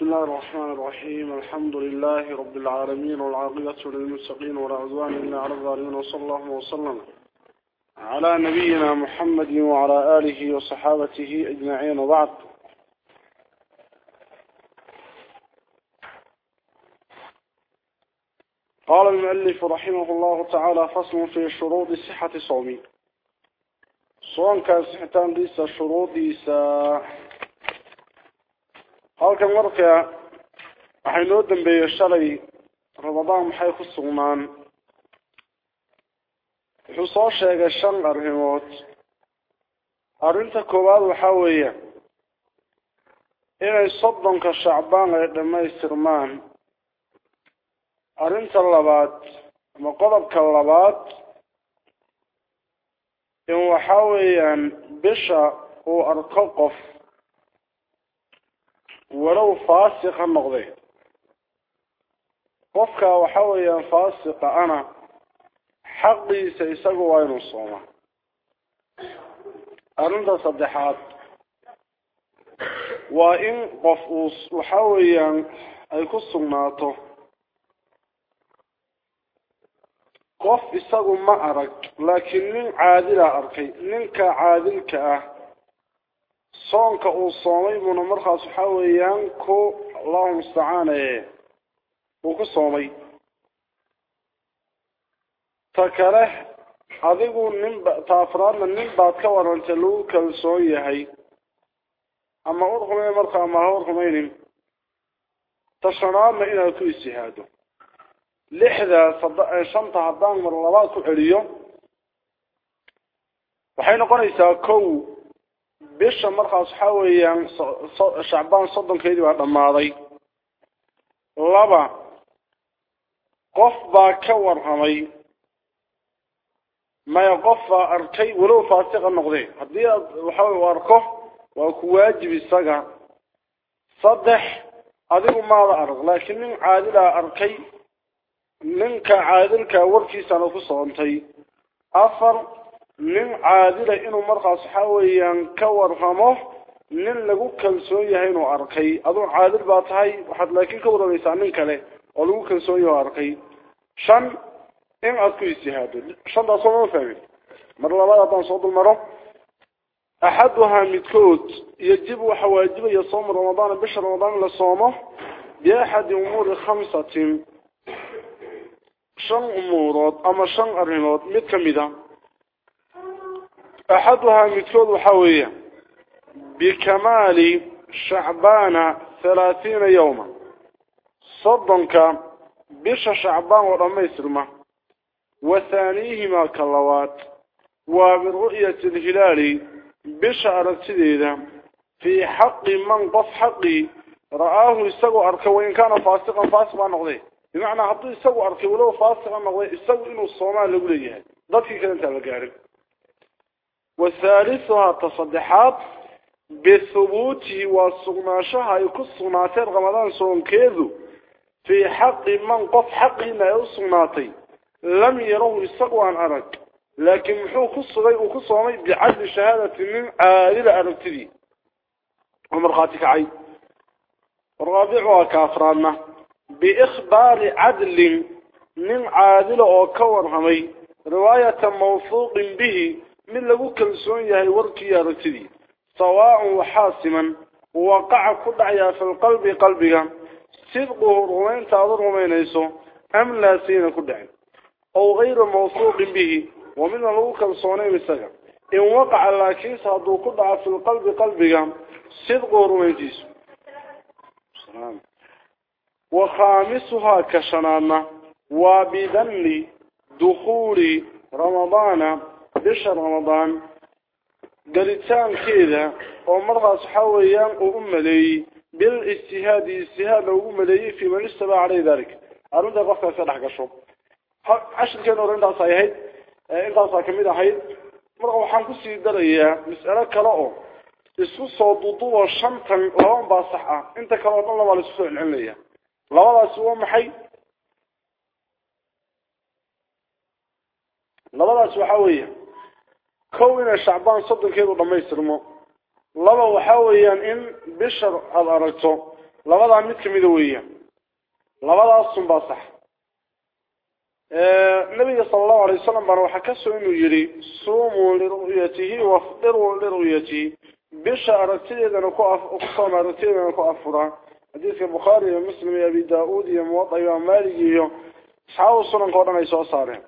بسم الله الرحمن الرحيم. الحمد لله رب العالمين والعاقبة للمتقين ولا عدوان إلا على الظالمين. وصلى الله وسلم على نبينا محمد وعلى آله وصحابته أجمعين. وبعد. قال المؤلف رحمه الله تعالى فصل في شروط صحة صومي. صوم كان صحتان ليس شروط ليس halkan marka waxay noo dambeeyey shalay ramadaan maxay ku sugnaan? Wuxuu soo sheegay shan arrimood. Arrinta koowaad waxaa weeye inay soddonka shacbaan ay dhammaystirmaan. Arrinta labaad ama qodobka labaad in waxaa weeyaan bisha uu arko qof walow faasiq ha noqday qofka waxa weeyaan faasiqa ana xaqiisa isagu waa inuu sooma arrinta saddexaad waa in qof isagu ma arag laakiin nin caadila arkay ninka caadilka ah صونك أو صومي من مرخا سحويان كو الله مستعان أو كو صومي تكره اديغو نين با تافرار نين باد كا ورنت لو كل سو يحي اما اور خوي مرخا ما اور خوي نين تشرار ما إلى تو استهادو لحظة صد... شمطة هدان مرلوات كو حليو وحين قريسا كو بيش مرخص حاوي شعبان صدن كيدي وهذا الماضي لبا قفبا كور همي ما يقف أركي ولو فاسق النقضي هذي وحاوي واركه وكواجب السقع صدح هذي ماذا أرغ لكن من عادل أركي منك عادلك وركي سنفس أنتي أفر nin caadila inuu markaas waxaa weeyaan ka warramo nin lagu kalsoon yahay inuu arkay. Aduu caadil baa tahay waxaad laakiin ka warramaysaa nin kale oo lagu kalsoon yahay arkay. Shan in aad ku istihaado. Shantaas oo fahmin. Mar labaad haddaan soo dul maro axaduhaa midkood yajib waxa waajibaya soomu ramadaana bisha ramadaan la soomo biaxadi umuuri khamsatin. Shan umuurood ama shan arrimood mid ka mid a أحدها مثل وحوية بكمال شعبان ثلاثين يوما. صدنك بش شعبان ورمي سلمة وثانيهما كاللوات. وبرؤية الهلال بش أرتديدا في حق من قف حقي. رآه يستقو أركي وإن كان فاسقا فاسقا نقضي. بمعنى عبد يستقو أركي ولو فاسقا نقضي. يستقو إنه الصومان لقليه ضدك كانت على قارب وثالثها تصدحات بثبوته وصغناشها يكون صغناتين رمضان صغن كيذو في حق من قف حقنا يصغناتي لم يروه يستقوى عن أرق. لكن محو خصغي وخصغي بعدل شهادة من عادل أرقتدي. ومرخاتك عي رابعها كافرانا بإخبار عدل من عادل أو كور همي. رواية موثوق به. من لغو كلسون يهي وركي رتدي. سواء وحاسما وقع كدعيا في القلب قلبك. صدقه روين تاظر رومينيسو أم لا سين كدعي أو غير موثوق به. ومن لغو كلسوني مسكا إن وقع لكن صادو كدع في القلب قلبك. صدقه رومينيسو وخامسها كشنانا. وبذن دخول رمضان. بيش رمضان قلتان كذا ومرغى صحاويان وأملي بالاجتهاد الاجتهاد وأملي فيما نستبع عليه ذلك أرمد الرفع فرح قشره عشان كانوا رمضا صحيحين إنتا صحيحين حي. مرغى وحان كسي دريا مسألة كلاؤه السو صدوطو وشمتا لهم باصحة انت كلاؤه الله والسوء العلمية لولا سوى محي لولا سوى حوية laba waxaa weeyaan in bisha aada aragto labadaa mid kamida weeyaan labadaasun baa sax nabiga sala allahu alay wasalam baana waxaa kasoo inuu yihi suumuu liru'yatihi wafdiruu liru'yatihi bisha aragtideedana ku kusooma aragtideedana ku afura xadiidka bukhaari iyo muslim iyo abi da-uud iyo muwada imaam malik iyo asxaabu sunanka o dhan ay soo saareen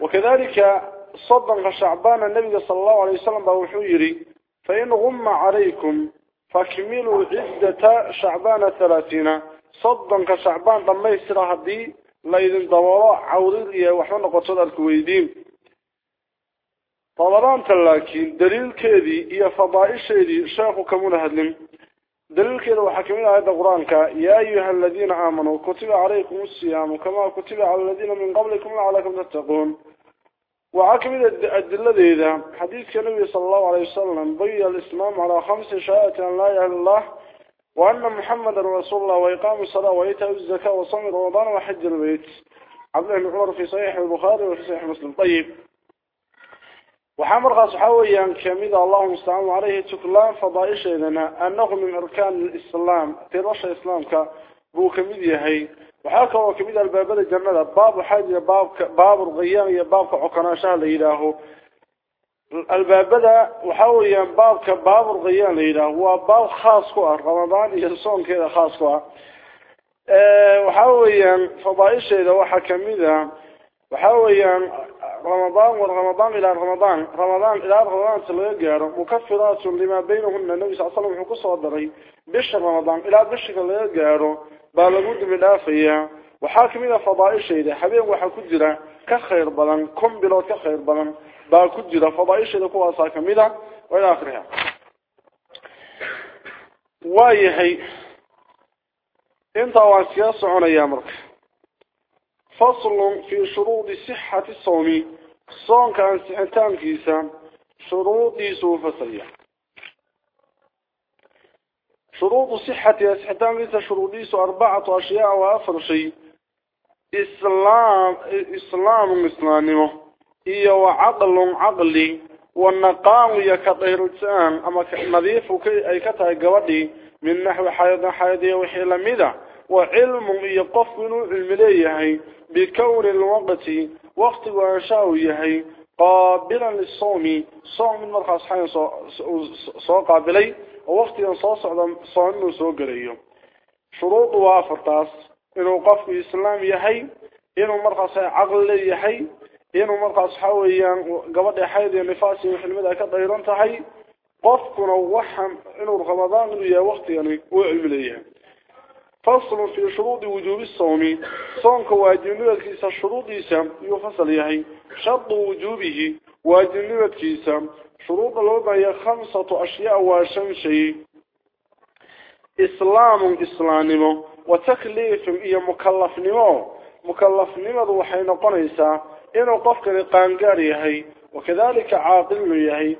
wakadalika صدق شعبان النبي صلى الله عليه وسلم بوحيري فإن غم عليكم فاكملوا عدة شعبان ثلاثين. صدق شعبان ضمي السراحة دي ليدن دواء عوري وحنا قصد الكويدين. طبعاً تلاكين دليل كذي هي فضائش دي شيخ كمون هدلم. دليل كذا وحكمين هذا القرآن يا أيها الذين آمنوا كتب عليكم الصيام كما كتب على الذين من قبلكم لعلكم تتقون. وعكمل الدلة إذا حديث النبي صلى الله عليه وسلم بي الإسلام على خمس شهادة أن لا إلا الله وأن محمد رسول الله وإقام الصلاة وإيتاء الزكاة وصوم رمضان وحج البيت. عبد الله عمر في صحيح البخاري وفي صحيح مسلم. طيب. وحامر صحويا كميد الله مستعان عليه تكلان فضائش إذنا أنه من أركان الإسلام ترشى الإسلام كبو كميد يهي. وحاكا وكميد الباب الجنة باب حاجة باب باب الغيام يا باب ليلاه. الباب ده وحاول باب كباب الغيام ليلاه. هو باب خاص كوا رمضان يصوم كذا خاص كوا. أه وحاول فضائش إذا وحكميده وحاول رمضان ورمضان إلى رمضان. رمضان إلى رمضان سلقيار مكفرات لما بينهن النبي صلى الله عليه وسلم حكوص ودري بش رمضان إلى بش سلقيار baa lagu dimi dhaafayaa waxaa kamid a fadaaishayda habeen waxaa ku jira ka khayr badan kun bilood ka khayr badan baa ku jira fadaaishayda kuwaasaa kamid a waa ila akriha waa yahay intaa waan iskaga soconayaa marka faslun fii shuruudi sixati sawmi soonka ansixitaankiisa shuruudiisu u fasalya شروط صحة أسحتان ليس شروطيس أربعة أشياء وأفر شيء. إسلام إسلام إسلامه إيه وعقل عقلي. والنقام يكطيرتان أما نظيف أي كتاي قوضي من نحو حيض حيضي وحيل مدى وعلم يقف من علم بكون الوقت وقت وانشاويه قابلا للصوم. صوم من مرخص حين سو قابلي ووقت ينصاص على صعن وسوق ريو شروط وافرتاس إنه وقف في إسلام يحي إنه مرقص عقل يحي إنه مرقص حويا قبض يحي ذي نفاس يحلم ذا كطيرا تحي قفكنا ووحم إنه رغمضان ليا وقت يعني وعب ليا فصل في شروط وجوب الصوم صوم كواجن لكيس شروط يسام يفصل يحي شرط وجوبه واجن لكيسام شروط الوضع هي خمسة أشياء وشن شيء إسلام إسلام وتكليف إيا مكلف نمو. مكلف نمو وحين قنيسا إنه قفك لقانقار يهي وكذلك عاقل يهي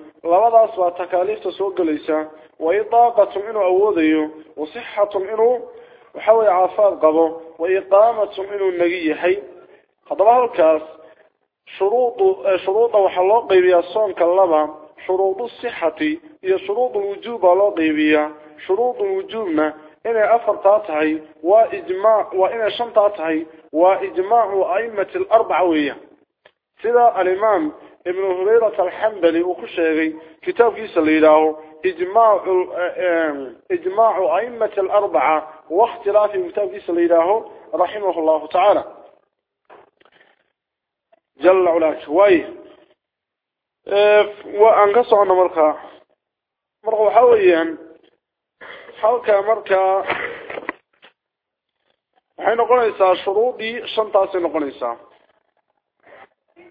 أصبع تكاليف تسوق ليسا وإطاقة إنه أوذيه وصحة إنه وحاول عافاد قبو وإقامة إنه النقي يهي هذا الكاس شروط شروط قيبيا الصوم كاللبا شروط الصحة هي شروط الوجوب على قيبية شروط الوجوبنا إن أفرطاتها وإجماع وإن شنطاتها وإجماع أئمة الأربعوية. سيدا الإمام ابن هريرة الحنبلي وكشيغي كتاب كيس الليلة إجماع, إجماع أئمة الأربعة واختلاف كتاب كيس الليلة رحمه الله تعالى. جل علاك وايه وأنك صعنا مركا مركا حاليا حالك مركا حين قنيسا شروطي شنطاسي نقنيسا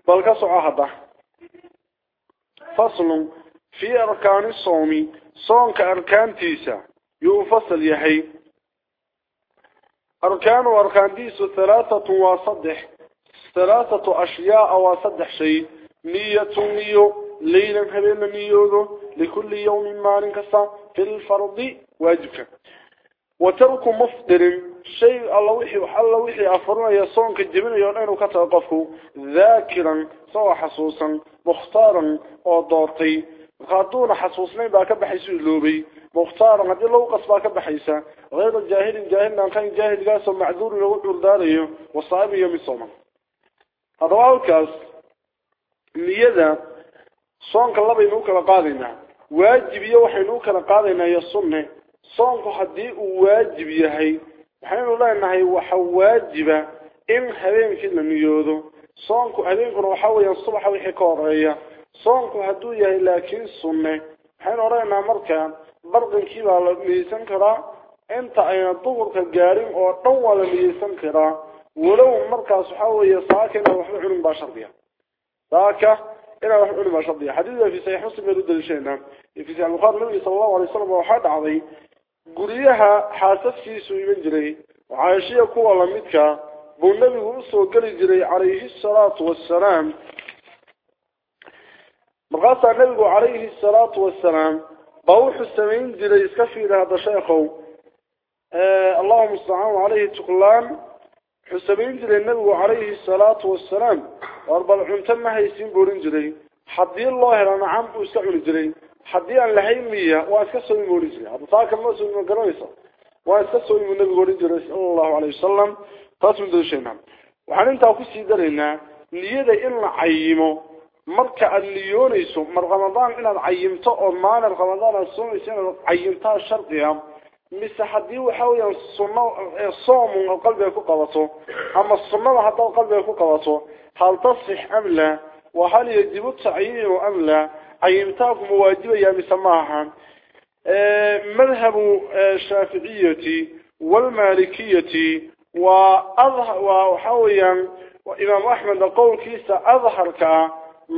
بل كسو عهدا فصل في أركان الصومي صون كأركان تيسا يوفصل يحي أركان وأركان تيسو ثلاثة واصدح ثلاثة أشياء واصدح شيء نية نيو ليلا هبين نيوذو لكل يوم مال كسا في الفرض واجبك وترك مفطر شيء الله وحي وحل وحي أفرنا يصونك الجبن يونين وكتوقفه ذاكرا سوى حسوسا مختارا ودورتي qaaduna xasuusnayn baa ka baxaysa iloobay mukhtaar hadii lagu qasbaa ka baxaysa غير الجاهل جاهل كان جاهل قاس معذور لو عذر وصائب يوم الصوم هذا هو الكاس نيدا صونك الله بينو كلا قادينا واجب يا وحينو كلا قادينا يا سنه صونك حدي واجب يحي waxaynu leenahay waxa waajiba in habeenkii la niyoodo soonku habeenkuna waxa weeyaan subax wixii ka horeeya soonku hadduu yahay laakiin sunne waxaynu odhanaynaa markaa barqinkii baa la niyeysan karaa inta ayna duhurka gaarin oo dhan waa la niyeysan karaa walow markaas waxa weeye saaka inaa waxba cunin baa shardiya ذاك إنا رح ما شضي حديث في صحيح مسلم يرد الشينا في صحيح مخار النبي صلى الله عليه وسلم وحاد عضي قريها حاسس في سوي من جري وعايشية كوة لمدك بو النبي قرصه قري جري عليه الصلاة والسلام. مغاصة النبي عليه الصلاة والسلام. بوح السمين جري اسكفي لهذا الشيخه آه، اللهم استعانوا عليه التقلان. حسبين جري النبي عليه الصلاة والسلام. War bal cunto ma haysiin ohan jiray haddii loo helo nacam buu iska cuni jiray haddii aan lahayn miya waa iska buu ohan jiray hadda saaka ma soomi ma garanaysa waa iska soomi buu nebigu ohan jiray sala allahu alayh wasalam taas baan dalishaynaa waxaan intaa kusii daraynaa niyada in la cayimo marka aada niyoonayso mar ramadaan inaad cayimto oo maalin ramadaan aad soomayso inaad cayimtaa shardiga mise haddii waxa weeyaan sunno soomun aad qalbiga ku qabato ama sunnada haddaad qalbiga ku qabato hal tasix am la wa hal yajibu tacyiinu am la cayimtaaku ma waajibaya mise ma aha madhabu shaaficiyati walmalikiyati waa waa waxa weeyaan imaam axmed qowlkiisa adharka ah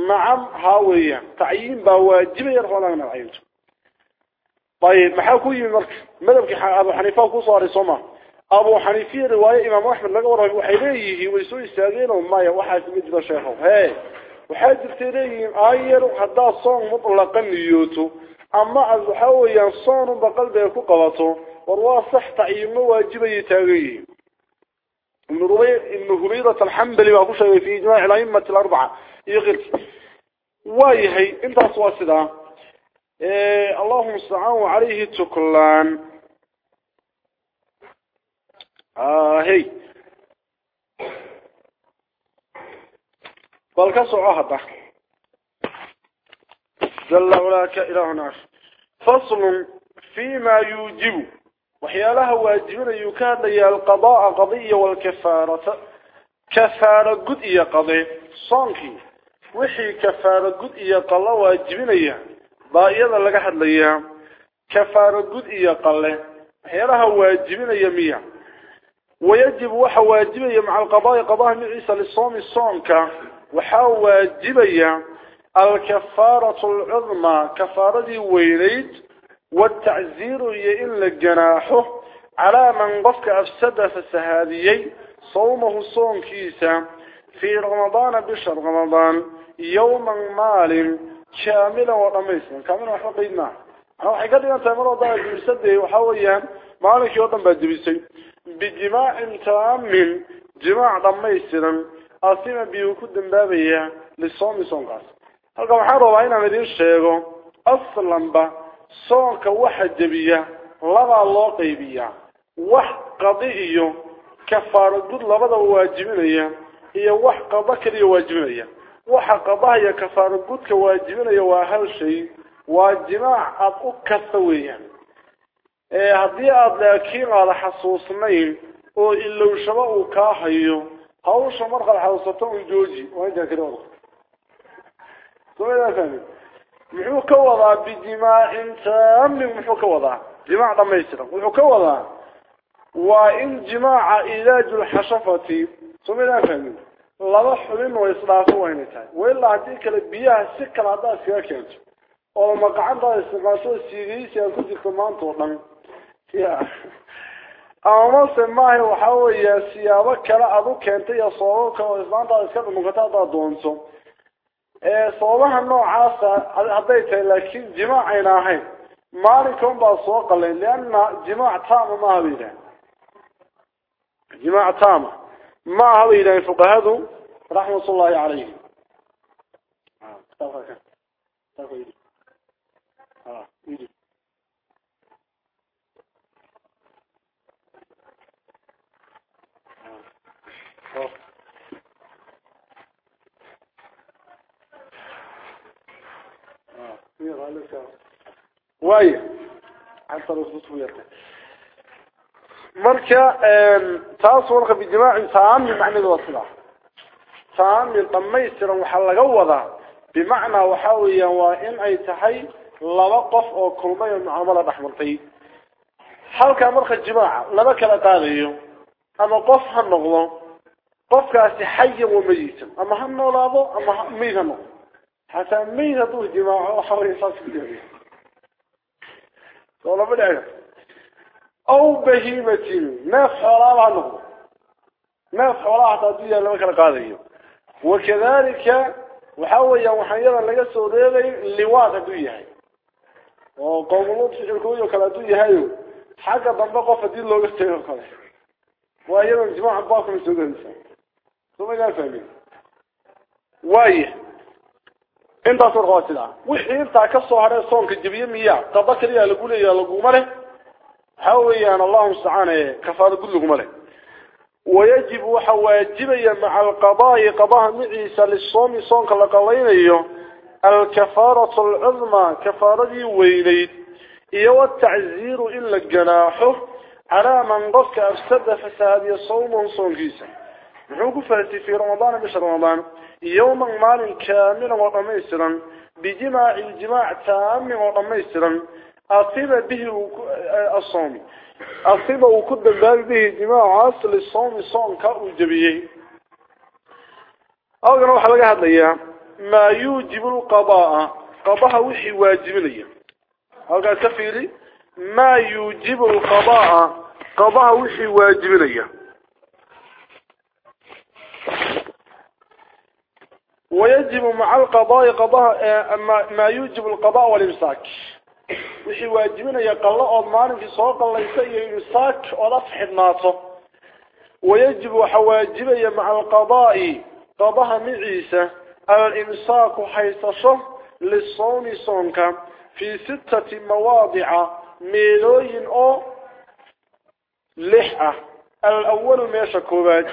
nacam haa weeyaan tacyiin baa waajibaya ramadaan inaad cayimto ayib maxaa ku yimid marka مدبك أبو حنيفة كصار صمة أبو حنيفة رواية إمام أحمد لقى وراء هي ويسوي استاغين ومايا وحاد مجد شيخه هاي وحاد ارتليهم آير حدا صان مطلقا نيوتو أما الحوية صان بقلبه كقبطه وروا صح تعيمه واجبه يتاغيه من رواية إن هريرة الحمد لما أقول في إجماع الأئمة الأربعة يغلط واي هي انت اصوات سلاه اللهم استعان عليه تكلان. آه هي. والكسع هذا جل ولاك إلهنا فصل فيما يوجب. وحيالها واجبنا يكاد القضاء قضية والكفارة. كفارة قد قضية. صانكي. وحي كفارة قد قضاء واجبنا يعني baa iyada laga hadlayaa kafaaro gud iyo qalle waxyaalaha waajibinaya miya wayajibu waxa waajibaya maca alqadaai qadaha miciisa lisoomi soonka waxaa waajibaya alkafaaratu alcudmaa kafaaradii weynayd watacziiru iyo in la ganaaxo calaa man qofka afsada fasahaadiyey sawmahu soonkiisa fii ramadaana bisha ramadaan yowman maalin kaamilan waa dhamaystiran kaamilan waxba qayd maaha. Manaa waxay ka dhigan tahay mar wadaa jimisadee waxa weeyaan maalinkii oo dhan baa jibisay bijimaacin taamin jimaac dhamaystiran asima biyuu ku dambaabaya lisoomi soonkaas. Halka waxaan rabaa inaan idiin sheego aslanba soonka waxa jebiya labaa loo qaybiyaa wax qadi iyo kafaaro gud labada waajibinaya iyo wax qada kaliya waajibinaya. Waxa qadaha iyo kafaaro gudka waajibinaya waa hal shay waa jimaac aada u kasta weeyaan haddii aada laakiin aada xasuusnayn oo ilowshaba uu kaa hayo hawsha markaad xasuusato un jooji waa intaa kali wada somaafahmi muxuu ka wadaa bijimaacin taamin muxuu ka wadaa jimaac dhamaystiran wuxuu ka wadaa waa in jimaaca ilaaju lxashafati somaydaan fahmin laba xubin oo isdhaafo waa inay tahay. Wailaa haddii kale biyaha si kale haddaad iskaga keento oo ma gacantaada isticmaasho siigaysi aad ku jirto maanta oo dhan. Ya amase maaha waxa weeya siyaabo kale aad u keentay iyo sababo kale oo islaantaada iska dhumunkata haddaad doonto. Sababaha noocaasa hadday tahay laakiin jimaac ayna ahayn. Maalinka baa soo qalay liana jimaac tama maaha bay yidhahen jimaac tama ما هذا إلى فقهاته رحمة الله عليه آه، آه، آه، وايه حتى رسبته يرتاح مركا تاسو ورقة بجماع تامي معنى الوصلة تامي طمي سيرا وحلقا وضا بمعنى وحاوليا وإن أي تحي لبقف أو كلمية معاملة بحمرتي هل كان مركا الجماع لبك الأتالي أما قفها النغضة قفك أسحي وميت. أما هم نولابو أما ميت النغضة حتى ميت دوه جماع وحاولي صاسي بجماعي طولة بالعلم أو بهيمة ناف حوالها عنه. ناف حوالها تعطيها لما كان قاضي. وكذلك وحاول يوم حيانا لقى سوديغي اللواء هدوية وقوم الله تشعركوه وكلا هدوية هايو حاجة ضمقه فدين لو خلاص وأيضا جماعة باكم السودان ثم قال فهمين وايه intaas warqaa sidaa wixii intaa ka soo hadhay soonka jabiye miya qada kaliya lagu weeyaan allahu mustacaan kafaara gud laguma leh ويجب وحواجبيا مع القضاء قضاء معيسى للصوم صونك لقلينيو الكفارة العظمى كفارة ويليد إيو التعزير إلا الجناح على من قفك أفسد فساد يصوم صونكيسا كفرتي في رمضان مش رمضان. يوما مال كاملا وطميسرا. بجماع الجماع تام وطميسرا. أصيب به الصوم. أصيب وكد بال به جماع أصل الصوم صوم كأجبيه أولا وحا لقى هذا ما يوجب القضاء. قضاء وحي واجب لي. أولا كفيلي. ما يوجب القضاء. قضاء وحي واجب لي. ويجب مع القضاء قضاء ما يوجب القضاء والإمساك. وحي واجبنا يقلع أضمان في سوق الله يسيء إمساك ولفح الناطة ويجب وحواجب مع القضاء قضاء معيسة الإمساك حيث للصوم صونك في ستة مواضع ميلوين أو لحة الأول ميشا كوبات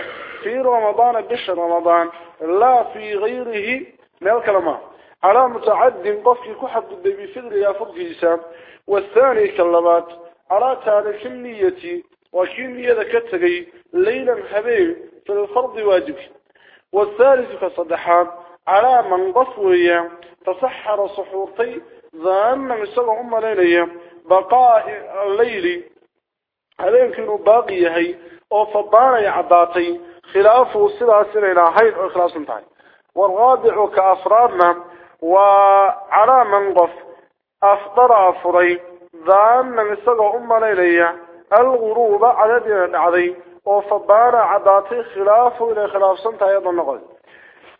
في رمضان بشر رمضان لا في غيره من الكلمة على متعد قفك كحد بفضل يا فرقيسا والثاني كلمات على تارك النية وكينية ذكتغي ليلا حبيب في الفرض واجب. والثالث كصدحان على من قفوية تصحر صحورتي من سبع أم ليلية بقاء الليل. هذا يمكن باقي هي أو فضانا يعضاتي خلافه سلاسل إلى هين إخلاص انتهي. والغابع كأفرادنا وعلى من قف أفضر أفري ذان نسقى أم ليلية الغروب عددنا العدي وفضانا عضاتي خلافه إلى خلاف سنتهي أيضا نقل.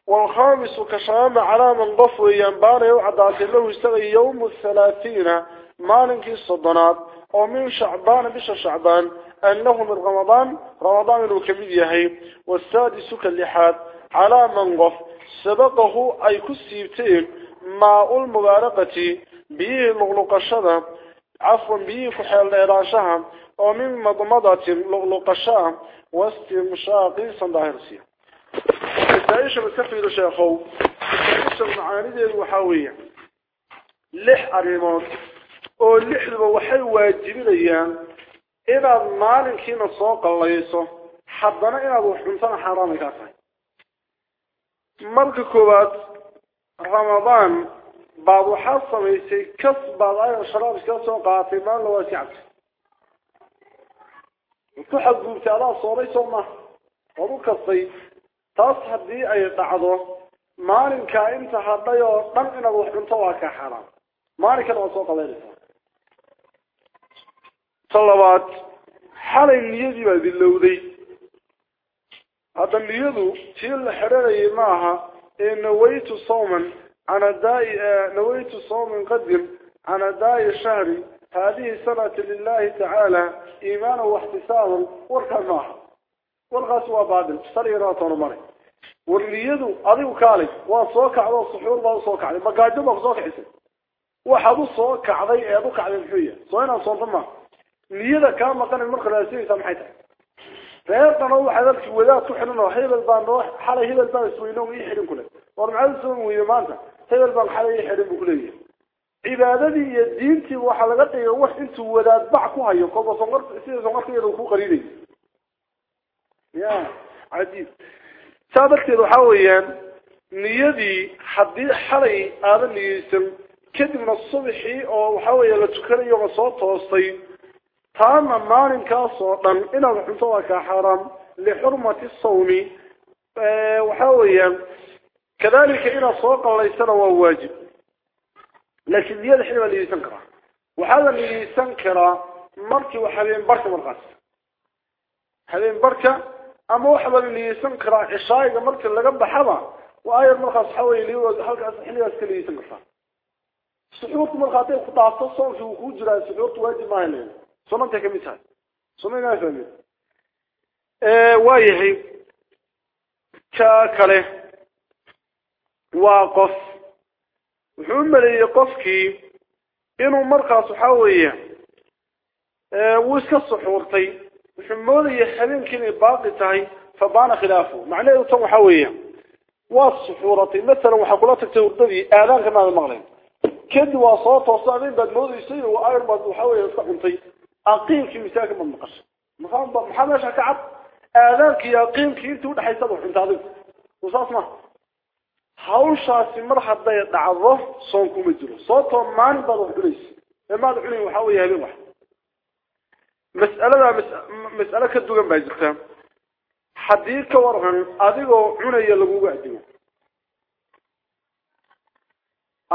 والخامس كشام على من قف وينبان يوعداتي له يستغي يوم الثلاثين مالك الصدنات ومن شعبان بش شعبان أنه من رمضان رمضان الوكمية والسادس كاللحاد سبقه أي كسيبتين ماء المبارقة به لغلقشة عفوا به كحيال إراشها ومن مضمضة لغلقشة واستمشاق صنداهر سيه التعيش بكفر شيخو التعيش المعاني الوحاوية لح أريمون lixduba waxay waajibinayaan inaad maalinkiina soo qallayso haddana inaad wax cuntana xaaraamay kaa tahay ayan sharaab iskaga soo qaadatay maalina waa iska cabtay ku xadguubtay adaa soolay soo maha waad u kastay taas haddii ay dhacdo maalinkaa inta hadhay oo dhan inaad wax cunto waa kaa xaaraam maalinkana waad soo qalaynaysaa talabaad xalay niyadii baa dilowday هذا اللي نيوذو تيل الحرارية معها إن نويت صوما أنا داي نويت صوما قدم أنا داي شهري هذه سنة لله تعالى إيمانا واحتسابا ورقا معها والغسوة بعد صري راتون واللي والنيوذو أضيو كالي وصوك على الصحور وصوك على ما قادم أفزوك حسن وحد صوك على يدوك على الحوية صوينا صوت ما نيوذا كان مقان المرخ الأسيري سامحيتك reertana waxaad halkii wadaad ku xidhan oo hebel baan noo xalay hebel baan isweyno ii xidhin kule war maxaad soo weyne maanta hebel baan xalay ii xidhin buu kuleeyahay cibaadadii iyo diintii waxaa laga dhigay wax intuu wadaad bac ku hayo kolba sonqor sida sonqorkeeda uu ku qarinayo ya cajiib saa darteed waxa weeyaan niyadii haddii xalay aadan niyeysan kadibna subaxii oo waxa weeye la tukanayo ma soo toostay تاما مالن كاسوطن إلا وحنطوك حرام لحرمة الصوم. آه، وحاوليا كذلك إلى صوق الله يسلم واجب. لكن ذي الحلم اللي يسنكره وهذا اللي يسنكره مركي وحبين بركة مرغاس حبين بركة أما وحبا اللي يسنكره إشايق مركة اللي قبل حبا. وآية المرغاس حوالي اللي هو حلقة أسحلي أسكلي يسنكره سحورت مرغاتين خطاصة صوم في وخوج رأي سحورت واجب ما يلين صمتها كمثال صمتها كمثال وايحي كاكله واقف وحملي قفكي انو مرقى صحاوية ويسك الصحورتي وحملي حليم كني باقتهي فبان خلافه معنى يطوح حاوية والصحورتي مثلا وحاقولاتك تردني اعلان كمان المغلين كد وصوت وصعبين بدموذي سيء وآير بدو حاوية يطوح aqiimkii misaanka ma maqashay maxaa maxaa meesha ka cad aadaankii iyo aqiimkii intii udhexaysa ba cunta adigu saas ma hawshaasi mar hadday dhacdo soon kuma jiro sababtoo maalin baad wax cunaysa ee maad cunayn waxa weeye habeen wax mas'alada mas'alo ka dugan baa jirta haddii ka waran adigoo cunaya lagugu adimo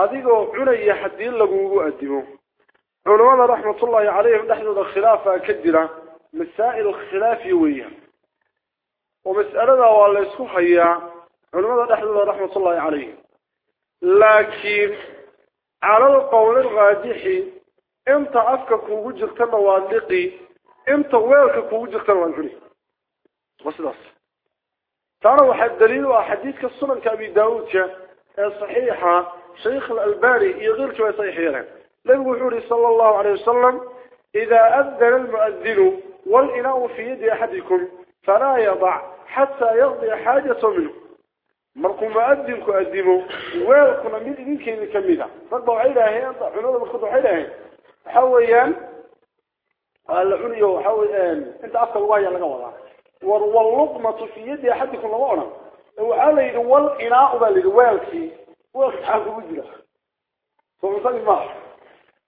adigoo cunaya haddii lagugu adimo عنوان رحمة الله عليهم نحن الخلافة كدرة مسائل الخلاف يوية ومسألة والله يسكوها نحن رحمة, رحمة الله عليهم. لكن على القول الغادحي إمتى افكك وجهك الوالقي إمتى ويركك وجهك الوالقي بس بس. ترى واحد دليل وحديثك السنن كأبي داود صحيحة شيخ الألباني يغير ويصيح صحيحة. نبو حوري صلى الله عليه وسلم إذا أذن المؤذن والإناء في يد أحدكم فلا يضع حتى يغضي حاجة منه. مركم أذن كأذنه ويكون من إذنك إذن كميدا فقضوا عيلاهي أنت عنوض بخضوا عيلاهي حويا العنية وحويا أنت أفضل واي على قولة. واللقمة في يد أحدكم لوعنا وعليه والإناء بالغوالكي ويكون حاجة بجرة. فمثال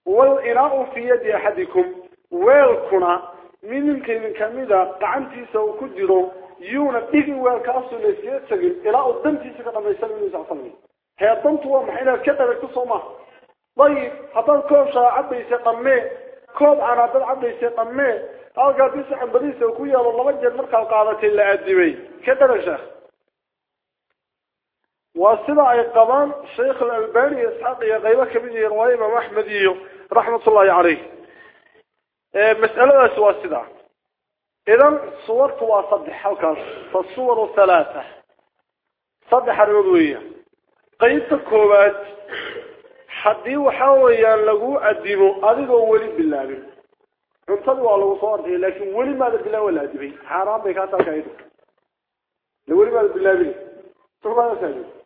wal inaau fi yadi axadikum weelkuna midinkeydin kamida gacantiisa uu ku jiro yuuna dhigin weelkaasu layskaga tegin ilaa uu dantiisa ka dhamaysan inu sal slam hee dantu waa maxay inaad ka dharagto soo maha dayib haddaad koob shaa cabaysa dhammee koob aan haddaad cabaysa dhammee halkaa di saxan badiisa ku yaalo وسيده اي قوام شيخ الالباني اسحاق يا كبير كبيره روايه محمد رحمه الله عليه مساله سوى سواسده اذا صور تواصل حلقه فالصور ثلاثة صدح الرضويه قيمت الكوبات حدي وحاوي ان لو اديمو اديغو ولي بالله انتظروا على صور لكن ولي ما بلا ولا اديبي حرام بكاتك إيدك لو بالله ما بلاغ ماذا سالي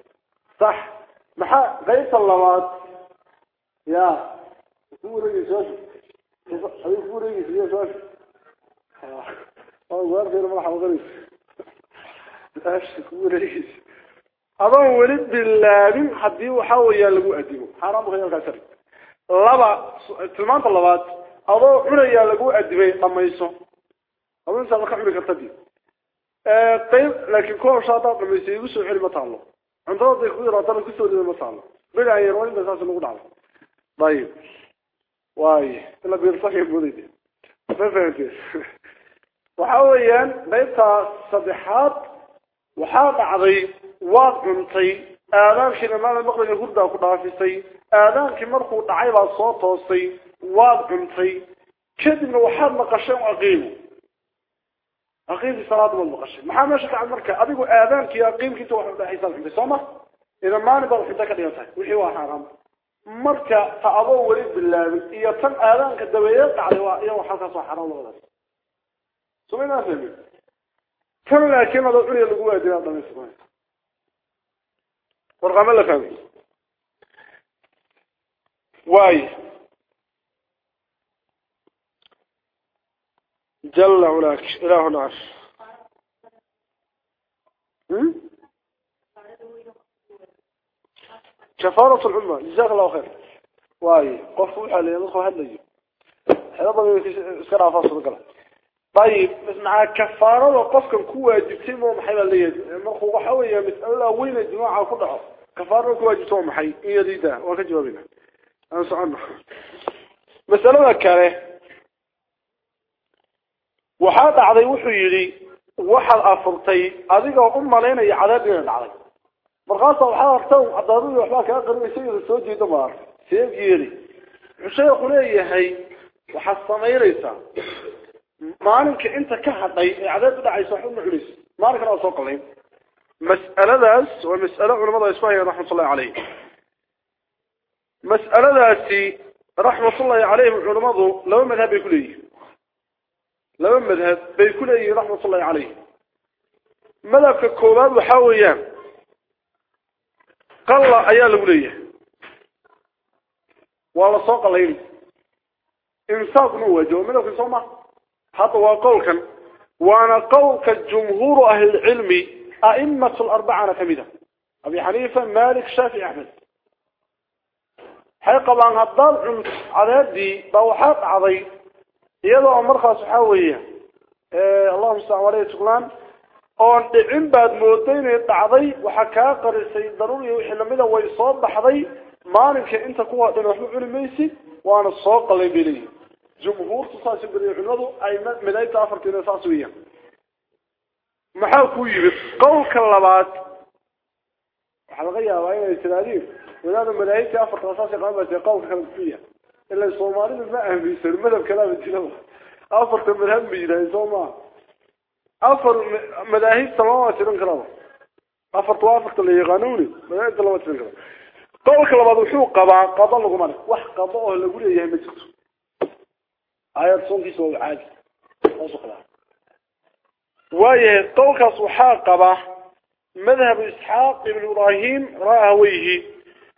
صح. ما قيس اللوات يا سوري زوج سوري سوري سوري زوج أو آه، غيره من الحوارج لاش سوري أبو ولد بالله حدي وحوي يلقو أديه حرام غير قصر لبا تلمان طلبات أبو عنا يلقو أديه أما يسون أبو إنسان ما كان يقدر تدي آه، طيب لكن كل شاطر من يسوي سوحي المطالب waa inta saas nagu dhacdo dayib waay ila biirsaxi mudayde ma fahamtee waxa weeyaan qaybtaa saddexaad waxaa dhacday waad cuntay aadaankiina maalin maqriga hurdaa ku dhaafisay aadaankii markuu dhacay baad soo toostay waad cuntay kadibna waxaad maqashay aqiimu أقيم في صلاة ما محام على شكا ابي أبيك آذانك يا قيمك أنت وحبا حيثان في صومة إذا ما نبغل حدك ديانتك وحيوا حرام. مركا فأضوري بالله. إيا تن آذانك الدبيات على وعيا وحاكا صلاة حرام الله سمينا فهمي كم لكن هذا أولي اللي قوية ديانتا من سمين ورغم الله فهمي واي. جل علاك إله العرش كفارة العمة جزاك الله خير. واي قفوا حالي نصف هدلي هذا ضمن اسكرا فاصل قال طيب مع كفارة وقفك كوا جبتين مو محي لي مرخو وحوية مسألة وين الجماعة كلها كفارة كوا جبتين محي إيه ديدا وكجوابنا أنا سعنا مسألة كاره وحاد عضي وحو يلي وحال أفرتي أذيك أم لين يعذاب من العضي مرخاصة وحاد أرتو عضاروني وحباك أقرب يسير السوجي دمار سيب يلي الشيخ ليه هي وحصنا يريسا maalinka inta ka hadhay ee cadaad u dhacaysa wax u nuclis maalinkana waa soo qalayn mas'aladaas waa mas'alo culamada isku hayeen raxmatullahi caleyh mas'aladaasi raxmatullahi caleyhim culamadu laba madhab bay ku leeyihin لما مذهب بيكون أي رحمة الله عليه. ملك الكوبان وحاول يام قال الله أيها الأولية وعلى صوق الهيل إنساق نواجه في صومة. حتى وقول كان وأنا قولك الجمهور أهل العلم أئمة الأربعة أنا كمدة أبي حنيفة مالك شافي أحمد. حيقب عن هذا الضال على يدي بوحاق عظيم. يضع مرخص حاوية إيه اللهم صل عليه وسلم oon dhicin baad mooday inay dhacday waxa kaa qarisay daruuri wixii lamida way soo baxday. Maalinka inta kuwa dhan waxba cuni maysid waana soo qalay bilay جمهور تصاصي بريعنده أي مداية أفرتين أساسوية محاو كويبت قول كاللبات حلقية وعين التناديف ونانا مداية أفرتين أساسي قامت قول كاللبات إلا الصومالين ما أهم بيسر مدى بكلام الجنوة أفرتين من هم بيجنا الصومال أفر مداهية سماوات سننكرا أفرت وافرت اللي يغانوني مداية سماوات سننكرا قول كاللبات وحو قضاء قضاء لغمان. وح قضاء اللي قولي يهي مجرد آيات صنكيس وعادي وصقلا وهي قولك صحاقبة مذهب إسحاق بن إبراهيم رأهويه